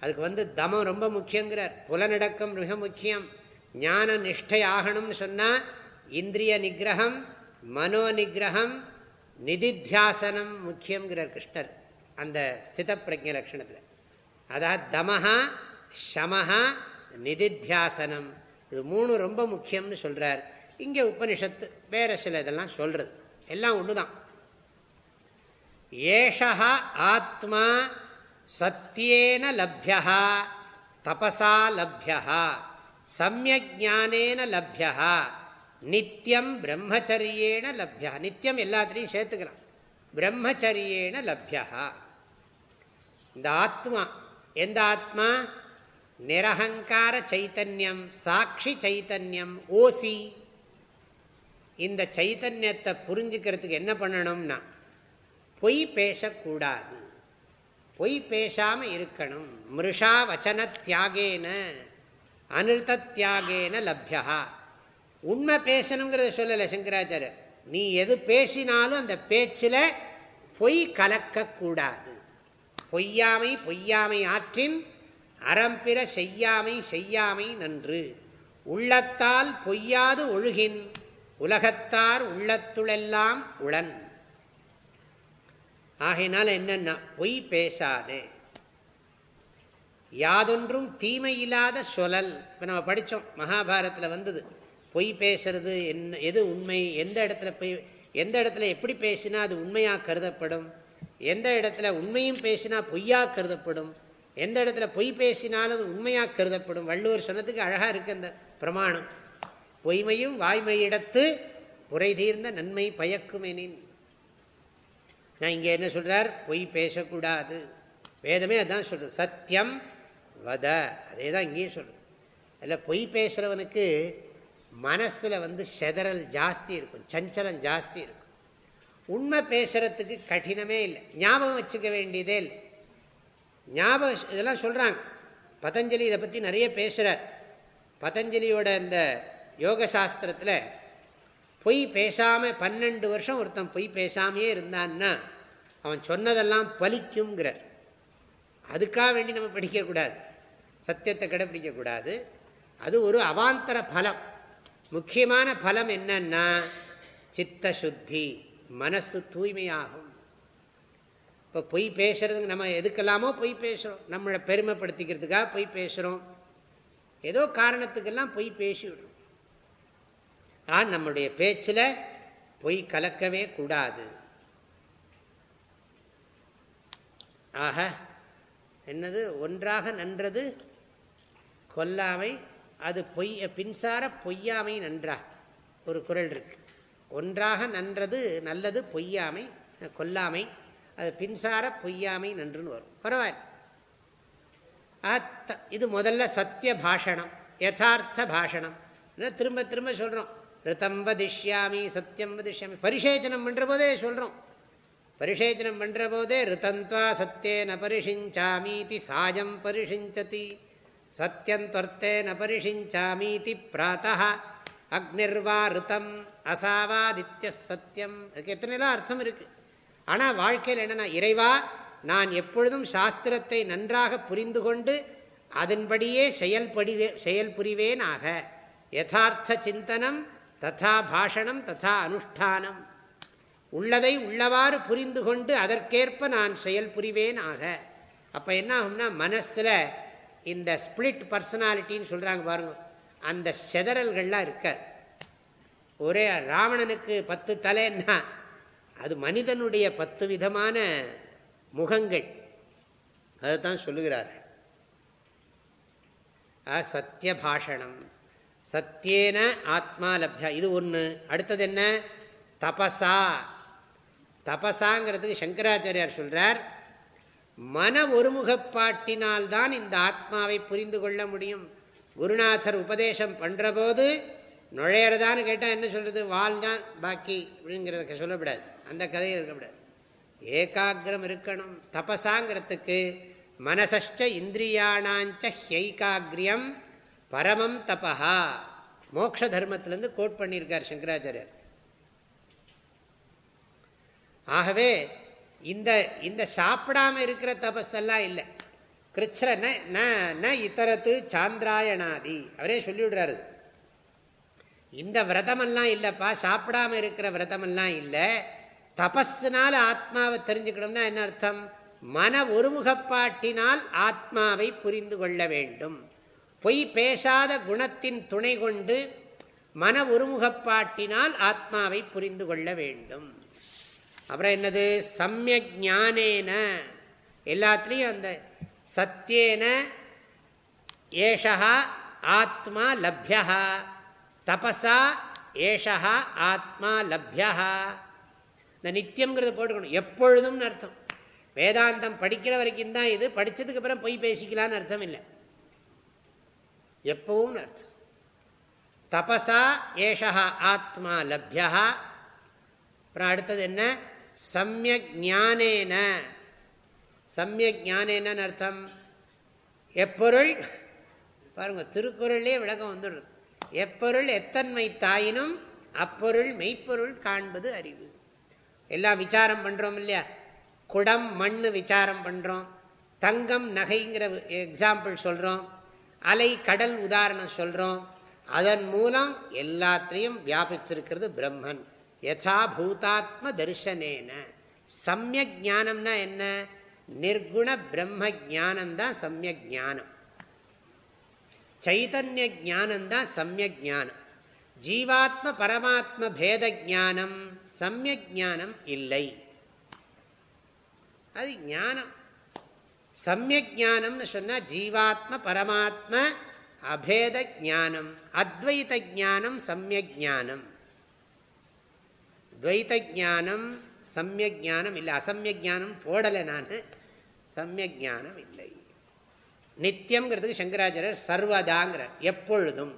அதுக்கு வந்து தமம் ரொம்ப முக்கியங்கிறார். புலநடக்கம் மிக முக்கியம். ஞான நிஷ்டை ஆகணும்னு சொன்னால் இந்திரிய நிகிரகம் மனோ நிகிரகம் நிதித்தியாசனம் முக்கியங்கிறார் கிருஷ்ணர் அந்த ஸ்தித பிரஜ லட்சணத்தில். அதாவது தமஹா ஷமஹா நிதித்தியாசனம். இது மூணு ரொம்ப முக்கியம்னு சொல்கிறார் இங்கே உபனிஷத்து வேறு சில இதெல்லாம் சொல்கிறது எல்லாம் ஒன்று தான் ஏஷா ஆத்மா சத்தியேன லப்யா தபசா லப்யா சமயஜானேன லப்யா நித்தியம் பிரம்மச்சரியேன லப்யா நித்தியம் எல்லாத்துலேயும் சேர்த்துக்கலாம். பிரம்மச்சரியேன லப்யா இந்த ஆத்மா எந்த ஆத்மா? நிரகங்கார சைத்தன்யம் சாட்சி சைத்தன்யம் ஓசி. இந்த சைத்தன்யத்தை புரிஞ்சுக்கிறதுக்கு என்ன பண்ணணும்னா பொய் பேசக்கூடாது. பொய் பேசாமல் இருக்கணும். மிருஷா வச்சன தியாகேன அனிருத்த தியாகேன லப்யா. உண்மை பேசணுங்கிறத சொல்லலை சங்கராச்சாரியர் நீ எது பேசினாலும் அந்த பேச்சில் பொய் கலக்கக்கூடாது. பொய்யாமை பொய்யாமை ஆற்றின் அறம்பிற செய்யாமை செய்யாமை நன்று. உள்ளத்தால் பொய்யாது ஒழுகின். உலகத்தார் உள்ளத்துளெல்லாம் உளன். ஆகையினால என்னென்னா பொய் பேசாதே. யாதொன்றும் தீமை இல்லாத சொலல். இப்போ நம்ம படித்தோம் மகாபாரத்தில் வந்தது. பொய் பேசுறது என்ன எது உண்மை எந்த இடத்துல போய் எந்த இடத்துல எப்படி பேசினா அது உண்மையாக கருதப்படும்? எந்த இடத்துல உண்மையும் பேசினா பொய்யாக கருதப்படும்? எந்த இடத்துல பொய் பேசினாலும் அது உண்மையாக கருதப்படும்? வள்ளுவர் சொன்னதுக்கு அழகாக இருக்குது அந்த பிரமாணம். பொய்மையும் வாய்மையிடத்து உரை தீர்ந்த நன்மை பயக்குமெனின். நான் இங்கே என்ன சொல்கிறார் பொய் பேசக்கூடாது. வேதமே அதான் சொல்கிறது சத்தியம் வத. அதே தான் இங்கேயும் சொல்கிறது அதில் பொய் பேசுகிறவனுக்கு மனசில் வந்து செதறல் ஜாஸ்தி இருக்கும் சஞ்சலம் ஜாஸ்தி இருக்கும். உண்மை பேசுகிறதுக்கு கடினமே இல்லை. ஞாபகம் வச்சுக்க வேண்டியதே இல்லை. ஞாபகம் இதெல்லாம் சொல்கிறாங்க பதஞ்சலி இதை பற்றி நிறைய பேசுகிறார் பதஞ்சலியோட இந்த யோக சாஸ்திரத்தில் பொய் பேசாமல் பன்னெண்டு வருஷம் ஒருத்தன் பொய் பேசாமையே இருந்தான்னா அவன் சொன்னதெல்லாம் பலிக்குங்கிறார் அதுக்காக வேண்டி நம்ம படிக்கக்கூடாது. சத்தியத்தை கடைப்பிடிக்கக்கூடாது. அது ஒரு அவாந்தர பலம். முக்கியமான பலம் என்னன்னா சித்த சுத்தி மனசு தூய்மையாகும். இப்போ பொய் பேசுறதுக்கு நம்ம எதுக்கெல்லாமோ பொய் பேசுகிறோம் நம்மளை பெருமைப்படுத்திக்கிறதுக்காக பொய் பேசுகிறோம் ஏதோ காரணத்துக்கெல்லாம் பொய் பேசிவிடுறோம். ஆ நம்முடைய பேச்சில் பொய் கலக்கவே கூடாது. ஆக என்னது? ஒன்றாக நன்றது கொல்லாமை அது பொய் பின்சார பொய்யாமை நன்றா? ஒரு குரல் இருக்கு. ஒன்றாக நன்றது நல்லது பொய்யாமை கொல்லாமை அது பின்சார பொய்யாமை நன்றுன்னு வரும். பரவாயில்ல. இது முதல்ல சத்திய பாஷணம் யதார்த்த பாஷணம். திரும்ப திரும்ப சொல்கிறோம் ரிதம் வதிஷ்யாமி சத்தியம் வதிஷ்யாமி. பரிசேச்சனம் பண்ணுற போதே சொல்கிறோம் பரிசேச்சனம் பண்ணுற போதே ரிதந்த்வா சத்தியேன பரிஷிஞ்சாமீதி சாயம் பரிஷிஞ்சதி. சத்தியந்தொர்த்தேன பரிஷிஞ்சாமீதி பிராத்தா அக்னிர்வா ரிதம் அசாவாதித்ய சத்தியம் அதுக்கு எத்தனைலாம் அர்த்தம் இருக்குது ஆனால் வாழ்க்கையில் என்னென்னா இறைவா நான் எப்பொழுதும் சாஸ்திரத்தை நன்றாக புரிந்து கொண்டு அதன்படியே செயல்படிவே செயல்புரிவேன் ஆக யதார்த்த சிந்தனம் ததா பாஷணம் ததா அனுஷ்டானம். உள்ளதை உள்ளவாறு புரிந்து கொண்டு அதற்கேற்ப நான் செயல் புரிவேன் ஆக. அப்போ என்ன ஆகும்னா மனசில் இந்த ஸ்பிளிட் பர்சனாலிட்டின்னு சொல்கிறாங்க பாருங்க. அந்த செதறல்கள்லாம் இருக்க. ஒரே ராவணனுக்கு பத்து தலைன்னா அது மனிதனுடைய பத்து விதமான முகங்கள். அதுதான் சொல்லுகிறார்கள். சத்திய பாஷணம். சத்தியேன ஆத்மா லப்யா இது ஒன்று அடுத்தது என்ன? தபசா. தபசாங்கிறதுக்கு சங்கராச்சாரியார் சொல்கிறார் மன ஒருமுகப்பாட்டினால்தான் இந்த ஆத்மாவை புரிந்து கொள்ள முடியும். குருநாதர் உபதேசம் பண்ணுற போது நுழையிறதான்னு கேட்டால் என்ன சொல்கிறது வால் தான் பாக்கி அப்படிங்கிறத சொல்லக்கூடாது அந்த கதையில் இருக்கக்கூடாது. ஏகாகிரம் இருக்கணும். தபசாங்கிறதுக்கு மனசஷ்ட இந்திரியானாஞ்ச ஹைகாகிரியம் பரமம் தபா மோக்ஷ தர்மத்திலேருந்து கோட் பண்ணியிருக்கார் சங்கராச்சாரியர். ஆகவே இந்த இந்த சாப்பிடாம இருக்கிற தபஸெல்லாம் இல்லை. கிருச்சர ந ந இத்தரத்து சாந்திராயணாதி. அவரே சொல்லிவிடுறாரு. இந்த விரதமெல்லாம் இல்லைப்பா சாப்பிடாம இருக்கிற விரதமெல்லாம் இல்லை. தபஸ்னால் ஆத்மாவை தெரிஞ்சுக்கணும்னா என்ன அர்த்தம்? மன ஒருமுகப்பாட்டினால் ஆத்மாவை புரிந்து கொள்ள வேண்டும். பொய் பேசாத குணத்தின் துணை கொண்டு மன ஒருமுகப்பாட்டினால் ஆத்மாவை புரிந்து கொள்ள வேண்டும். அப்புறம் என்னது? சமயக் ஞானேன. எல்லாத்துலேயும் அந்த சத்தியேன ஏஷா ஆத்மா லப்யா தபசா ஏஷா ஆத்மா லப்யா இந்த நித்தியம்ங்கிறத போட்டுக்கணும். எப்பொழுதும்னு அர்த்தம். வேதாந்தம் படிக்கிற வரைக்கும் தான் இது. படித்ததுக்கு அப்புறம் பொய் பேசிக்கலான்னு அர்த்தம் இல்லை. எப்பவும் அர்த்தம் தபசா ஏஷா ஆத்மா லப்யா அப்புறம் அடுத்தது என்ன? சமயக் ஞானேன. சமயக் ஞானேன்னு அர்த்தம்? எப்பொருள்? பாருங்க திருக்குறள்லேயே விளக்கம் வந்துடுது. எப்பொருள் எத்தன்மை தாயினும் அப்பொருள் மெய்ப்பொருள் காண்பது அறிவு. எல்லாம் விசாரம் பண்ணுறோம் இல்லையா? குடம் மண் விசாரம் பண்ணுறோம் தங்கம் நகைங்கிற எக்ஸாம்பிள் சொல்கிறோம் அலை கடல் உதாரணம் சொல்கிறோம் அதன் மூலம் எல்லாத்தையும் வியாபிச்சிருக்கிறது பிரம்மன். யதா பூதாத்ம தரிசனேன. சமயக் ஞானம்னா என்ன? நிர்குண பிரம்ம ஜானந்தான் சமயக் ஞானம். சைதன்ய ஜானந்தான் சமயக் ஞானம். ஜீவாத்ம பரமாத்ம பேத ஜானம் சமயக் ஞானம் இல்லை. அது ஞானம். சமயக் ஜானம்னு சொன்னால் ஜீவாத்ம பரமாத்ம அபேத ஜானம் அத்வைத ஜானம் சமயக் ஜானம் துவைத ஜானம் சமயக் ஜானம் இல்லை அசமிய ஜானம் போடலை நான். சமயக் ஜானம் இல்லை. நித்தியங்கிறதுக்கு சங்கராச்சாரியர் சர்வதாங்கிறார் எப்பொழுதும்.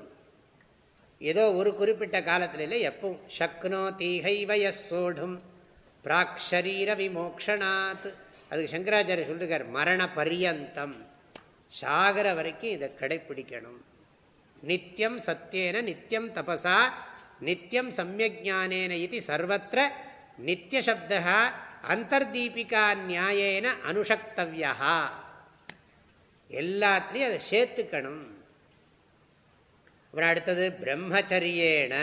ஏதோ ஒரு குறிப்பிட்ட காலத்தில் இல்லை எப்பவும் சக்னோ தீகை வயசோடும் பிராக்ஷரீர விமோக்ஷனாத் அதுக்கு சங்கராச்சாரிய சொல்லிருக்கார் மரண பரியந்தம் சாகர வரைக்கும் இதை கடைப்பிடிக்கணும். நித்தியம் சத்தியேன நித்தியம் தபசா நித்தியம் சமயஜானேன இது சர்வத்திர நித்தியசப்தா அந்தர்தீபிகா நியாயேன அனுஷக்தவியா எல்லாத்துலேயும் அதை சேர்த்துக்கணும். அப்புறம் அடுத்தது பிரம்மச்சரியேன.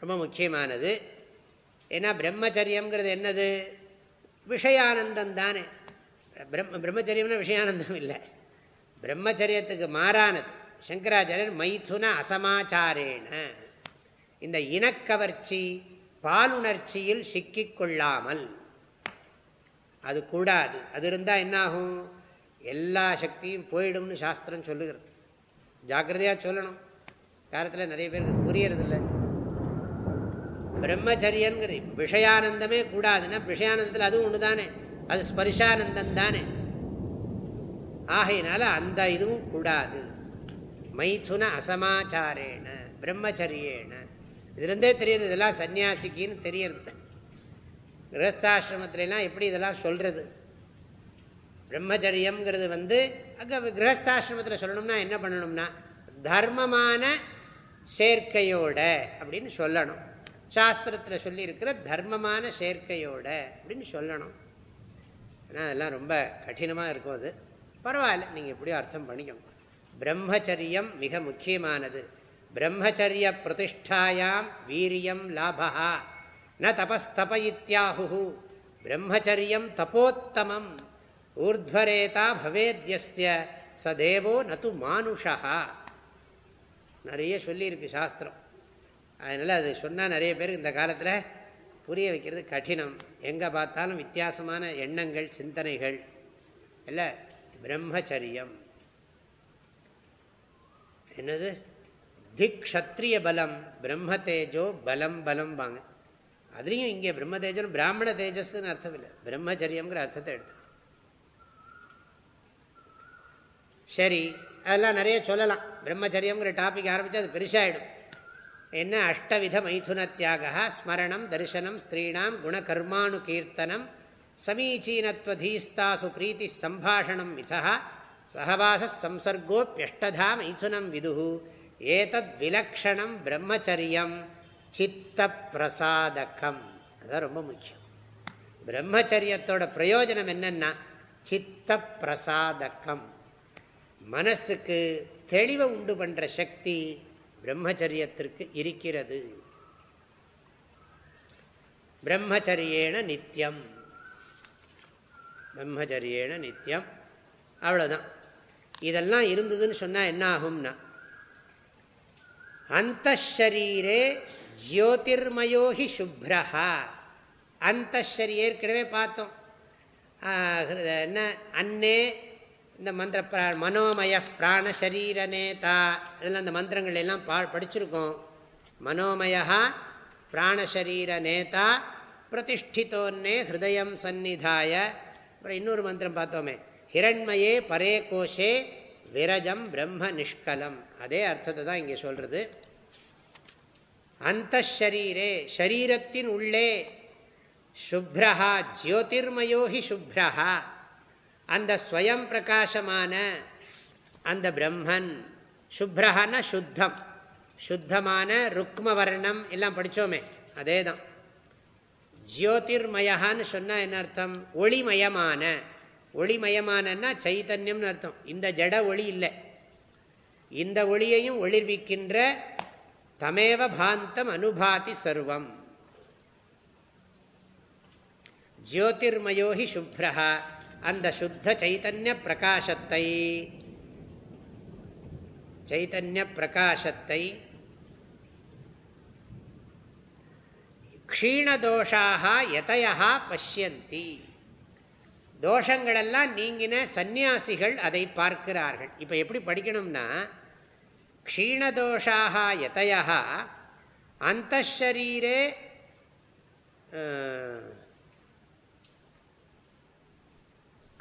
ரொம்ப முக்கியமானது. ஏன்னா பிரம்மச்சரியங்கிறது என்னது? விஷயானந்தம் தானே பிரம்ம பிரம்மச்சரியம்னா விஷயானந்தம் இல்லை பிரம்மச்சரியத்துக்கு மாறானது. சங்கராச்சாரியர் மைதுன அசமாச்சாரேன. இந்த இனக்கவர்ச்சி பாலுணர்ச்சியில் சிக்கிக்கொள்ளாமல். அது கூடாது. அது இருந்தால் என்னாகும்? எல்லா சக்தியும் போயிடும்னு சாஸ்திரம் சொல்லுகிறது. ஜாக்கிரதையாக சொல்லணும். காலத்தில் நிறைய பேருக்கு புரியறதில்லை. பிரம்மச்சரியங்கிறது விஷயானந்தமே கூடாதுன்னா விஷயானந்தத்தில் அதுவும் ஒன்று தானே. அது ஸ்பர்ஷானந்தம் தானே. ஆகையினால அந்த இதுவும் கூடாது. மைதுன அசமாச்சாரேன பிரம்மச்சரியேன. இதுலேருந்தே தெரியுது இதெல்லாம் சன்னியாசிக்கின்னு தெரியறது. கிரகஸ்தாசிரமத்துலாம் எப்படி இதெல்லாம் சொல்கிறது பிரம்மச்சரியம்ங்கிறது வந்து அங்கே கிரகஸ்தாசிரமத்தில் சொல்லணும்னா என்ன பண்ணணும்னா தர்மமான சேர்க்கையோட அப்படின்னு சொல்லணும். சாஸ்திரத்தில் சொல்லியிருக்கிற தர்மமான சேர்க்கையோட அப்படின்னு சொல்லணும். ஏன்னா அதெல்லாம் ரொம்ப கடினமாக இருக்கும் அது. பரவாயில்ல நீங்கள் எப்படியோ அர்த்தம் பண்ணிக்கோங்க. பிரம்மச்சரியம் மிக முக்கியமானது. பிரம்மச்சரிய பிரதிஷ்டாயாம் வீரியம் லாபா ந தபஸ்தப இத்தியாகு பிரம்மச்சரியம் தபோத்தமம் ஊர்துவரேதா பவேத்யஸ்ய சதேவோ நது மானுஷா நிறைய சொல்லியிருக்கு சாஸ்திரம். அதனால் அது சொன்னால் நிறைய பேர் இந்த காலத்தில் புரிய வைக்கிறது கடினம். எங்கே பார்த்தாலும் வித்தியாசமான எண்ணங்கள் சிந்தனைகள். இல்லை பிரம்மச்சரியம். என்னது? திக் க்ஷத்ரிய பலம் பிரம்ம தேஜோ பலம் பலம் வாங்க. அதுலேயும் இங்கே பிரம்ம தேஜம் பிராமண தேஜஸ்ன்னு அர்த்தம் இல்லை. பிரம்மச்சரியங்கிற அர்த்தத்தை எடுத்து சரி அதெல்லாம் நிறைய சொல்லலாம். பிரம்மச்சரியங்கிற டாபிக் ஆரம்பித்து அது பெருசாகிடும் என்ன அஷ்டவித மைதுன தியாக ஸ்மரணம் தரிசனம் ஸ்திரீணாம் குணகர்மானு கீர்த்தனம் சமீச்சீனத்வதீஸ்தாசு பிரீத்தி சம்பாஷணம் மிதா சகவாச சம்சர்கோப்பியஷ்டதா மைதுனம் விது ஏதத் விலக்ஷணம் பிரம்மச்சரியம் சித்த பிரசாதகம் அதுதான் ரொம்ப முக்கியம். பிரம்மச்சரியத்தோட பிரயோஜனம் என்னென்னா சித்த பிரசாதகம் மனசுக்கு தெளிவை உண்டு பண்ணுற சக்தி பிரம்மச்சரியத்திற்கு இருக்கிறது. பிரம்மச்சரியேன நித்தியம் பிரம்மச்சரியேன நித்தியம் அவ்வளோதான் இதெல்லாம் இருந்ததுன்னு சொன்னால் என்ன ஆகும்னா அந்த ஷரீரே ஜோதிர்மயோகி சுப்ரஹா. அந்த ஏற்கனவே பார்த்தோம். என்ன? அன்னே இந்த மந்திர பிரா மனோமய பிராண சரீர நேதா. இதெல்லாம் இந்த மந்திரங்கள் எல்லாம் பா படிச்சிருக்கோம். மனோமயா பிராணசரீர நேதா பிரதிஷ்டித்தோன்னே ஹிருதயம் சந்நிதாய. அப்புறம் இன்னொரு மந்திரம் பார்த்தோமே. ஹிரண்மயே பரே கோஷே விரஜம் பிரம்ம நிஷ்கலம். அதே அர்த்தத்தை தான் இங்கே சொல்கிறது அந்த ஷரீரே ஷரீரத்தின் உள்ளே சுப்ரஹா ஜோதிர்மயோஹி சுப்ரஹா. அந்த ஸ்வயம் பிரகாசமான அந்த பிரம்மன் சுப்ரஹன சுத்தம். சுத்தமான ருக்ம வர்ணம் எல்லாம் படித்தோமே அதே தான் ஜியோதிர்மயான்னு சொன்னால் என்ன அர்த்தம்? ஒளிமயமான. ஒளிமயமானன்னா சைத்தன்யம்னு அர்த்தம். இந்த ஜட ஒளி இல்லை. இந்த ஒளியையும் ஒளிர்விக்கின்ற தமேவ பாந்தம் அனுபாதி சர்வம். ஜோதிர்மயோஹி சுப்ரஹா. அந்த சுத்த சைத்தன்ய பிரகாசத்தை சைத்தன்ய பிரகாசத்தை க்ஷீணதோஷாக எதையா பசியந்தி தோஷங்களெல்லாம் நீங்கின சந்நியாசிகள் அதை பார்க்கிறார்கள். இப்போ எப்படி படிக்கணும்னா க்ஷீணதோஷாக எதையா அந்தரீரே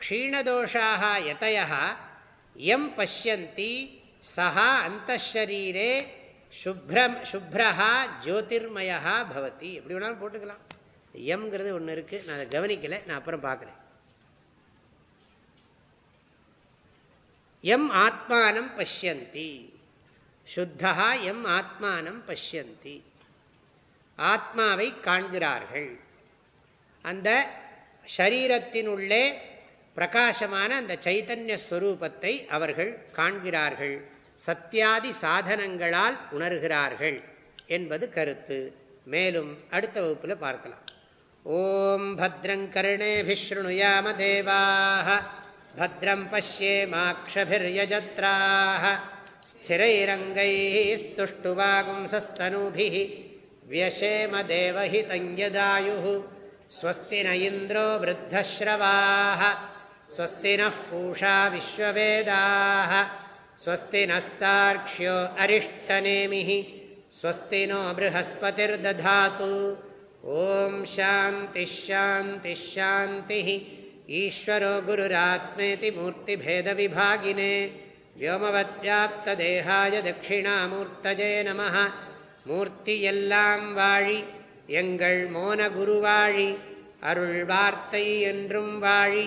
க்ஷீணதோஷாக எதய எம் பசியந்தி சா அந்தரீரே சுப்ரம் சுப்ரஹா ஜோதிர்மயா பவதி. எப்படி வேணாலும் போட்டுக்கலாம். எம்ங்கிறது ஒன்று இருக்குது நான் அதை கவனிக்கலை. நான் அப்புறம் பார்க்குறேன். எம் ஆத்மானம் பசியந்தி சுத்தா எம் ஆத்மானம் பசியந்தி ஆத்மாவை காண்கிறார்கள். அந்த ஷரீரத்தினுள்ளே பிரகாசமான அந்த சைத்தன்ய ஸ்வரூபத்தை அவர்கள் காண்கிறார்கள் சத்தியாதி சாதனங்களால் உணர்கிறார்கள் என்பது கருத்து மேலும் அடுத்த வகுப்பில் பார்க்கலாம் ஓம் பத்ரங்கர்ணேபிஸ்ருணுயாம தேவாக भद्रं पश्येमाक्षभिर्यजत्राः स्थिरैरङ्गैः स्तुष्टुवागुंसस्तनूभिः व्यशेम देवहितं यदायुः स्वस्ति न इन्द्रो वृद्धश्रवाः स्वस्ति नः पूषा विश्ववेदाः स्वस्ति नस्तार्क्ष्यो अरिष्टनेमिः स्वस्ति नो बृहस्पतिर्दधातु ॐ शान्तिश्शान्तिश्शान्तिः ईश्वरो गुरुरात्मेति मूर्तिभेदविभागिने व्योमवद्व्याप्तदेहाय दक्षिणामूर्तजे நம மூர்த்தி எல்லாம் வாழி எங்கள் மோன குருவாழி அருள் வார்த்தை என்றும் வாழி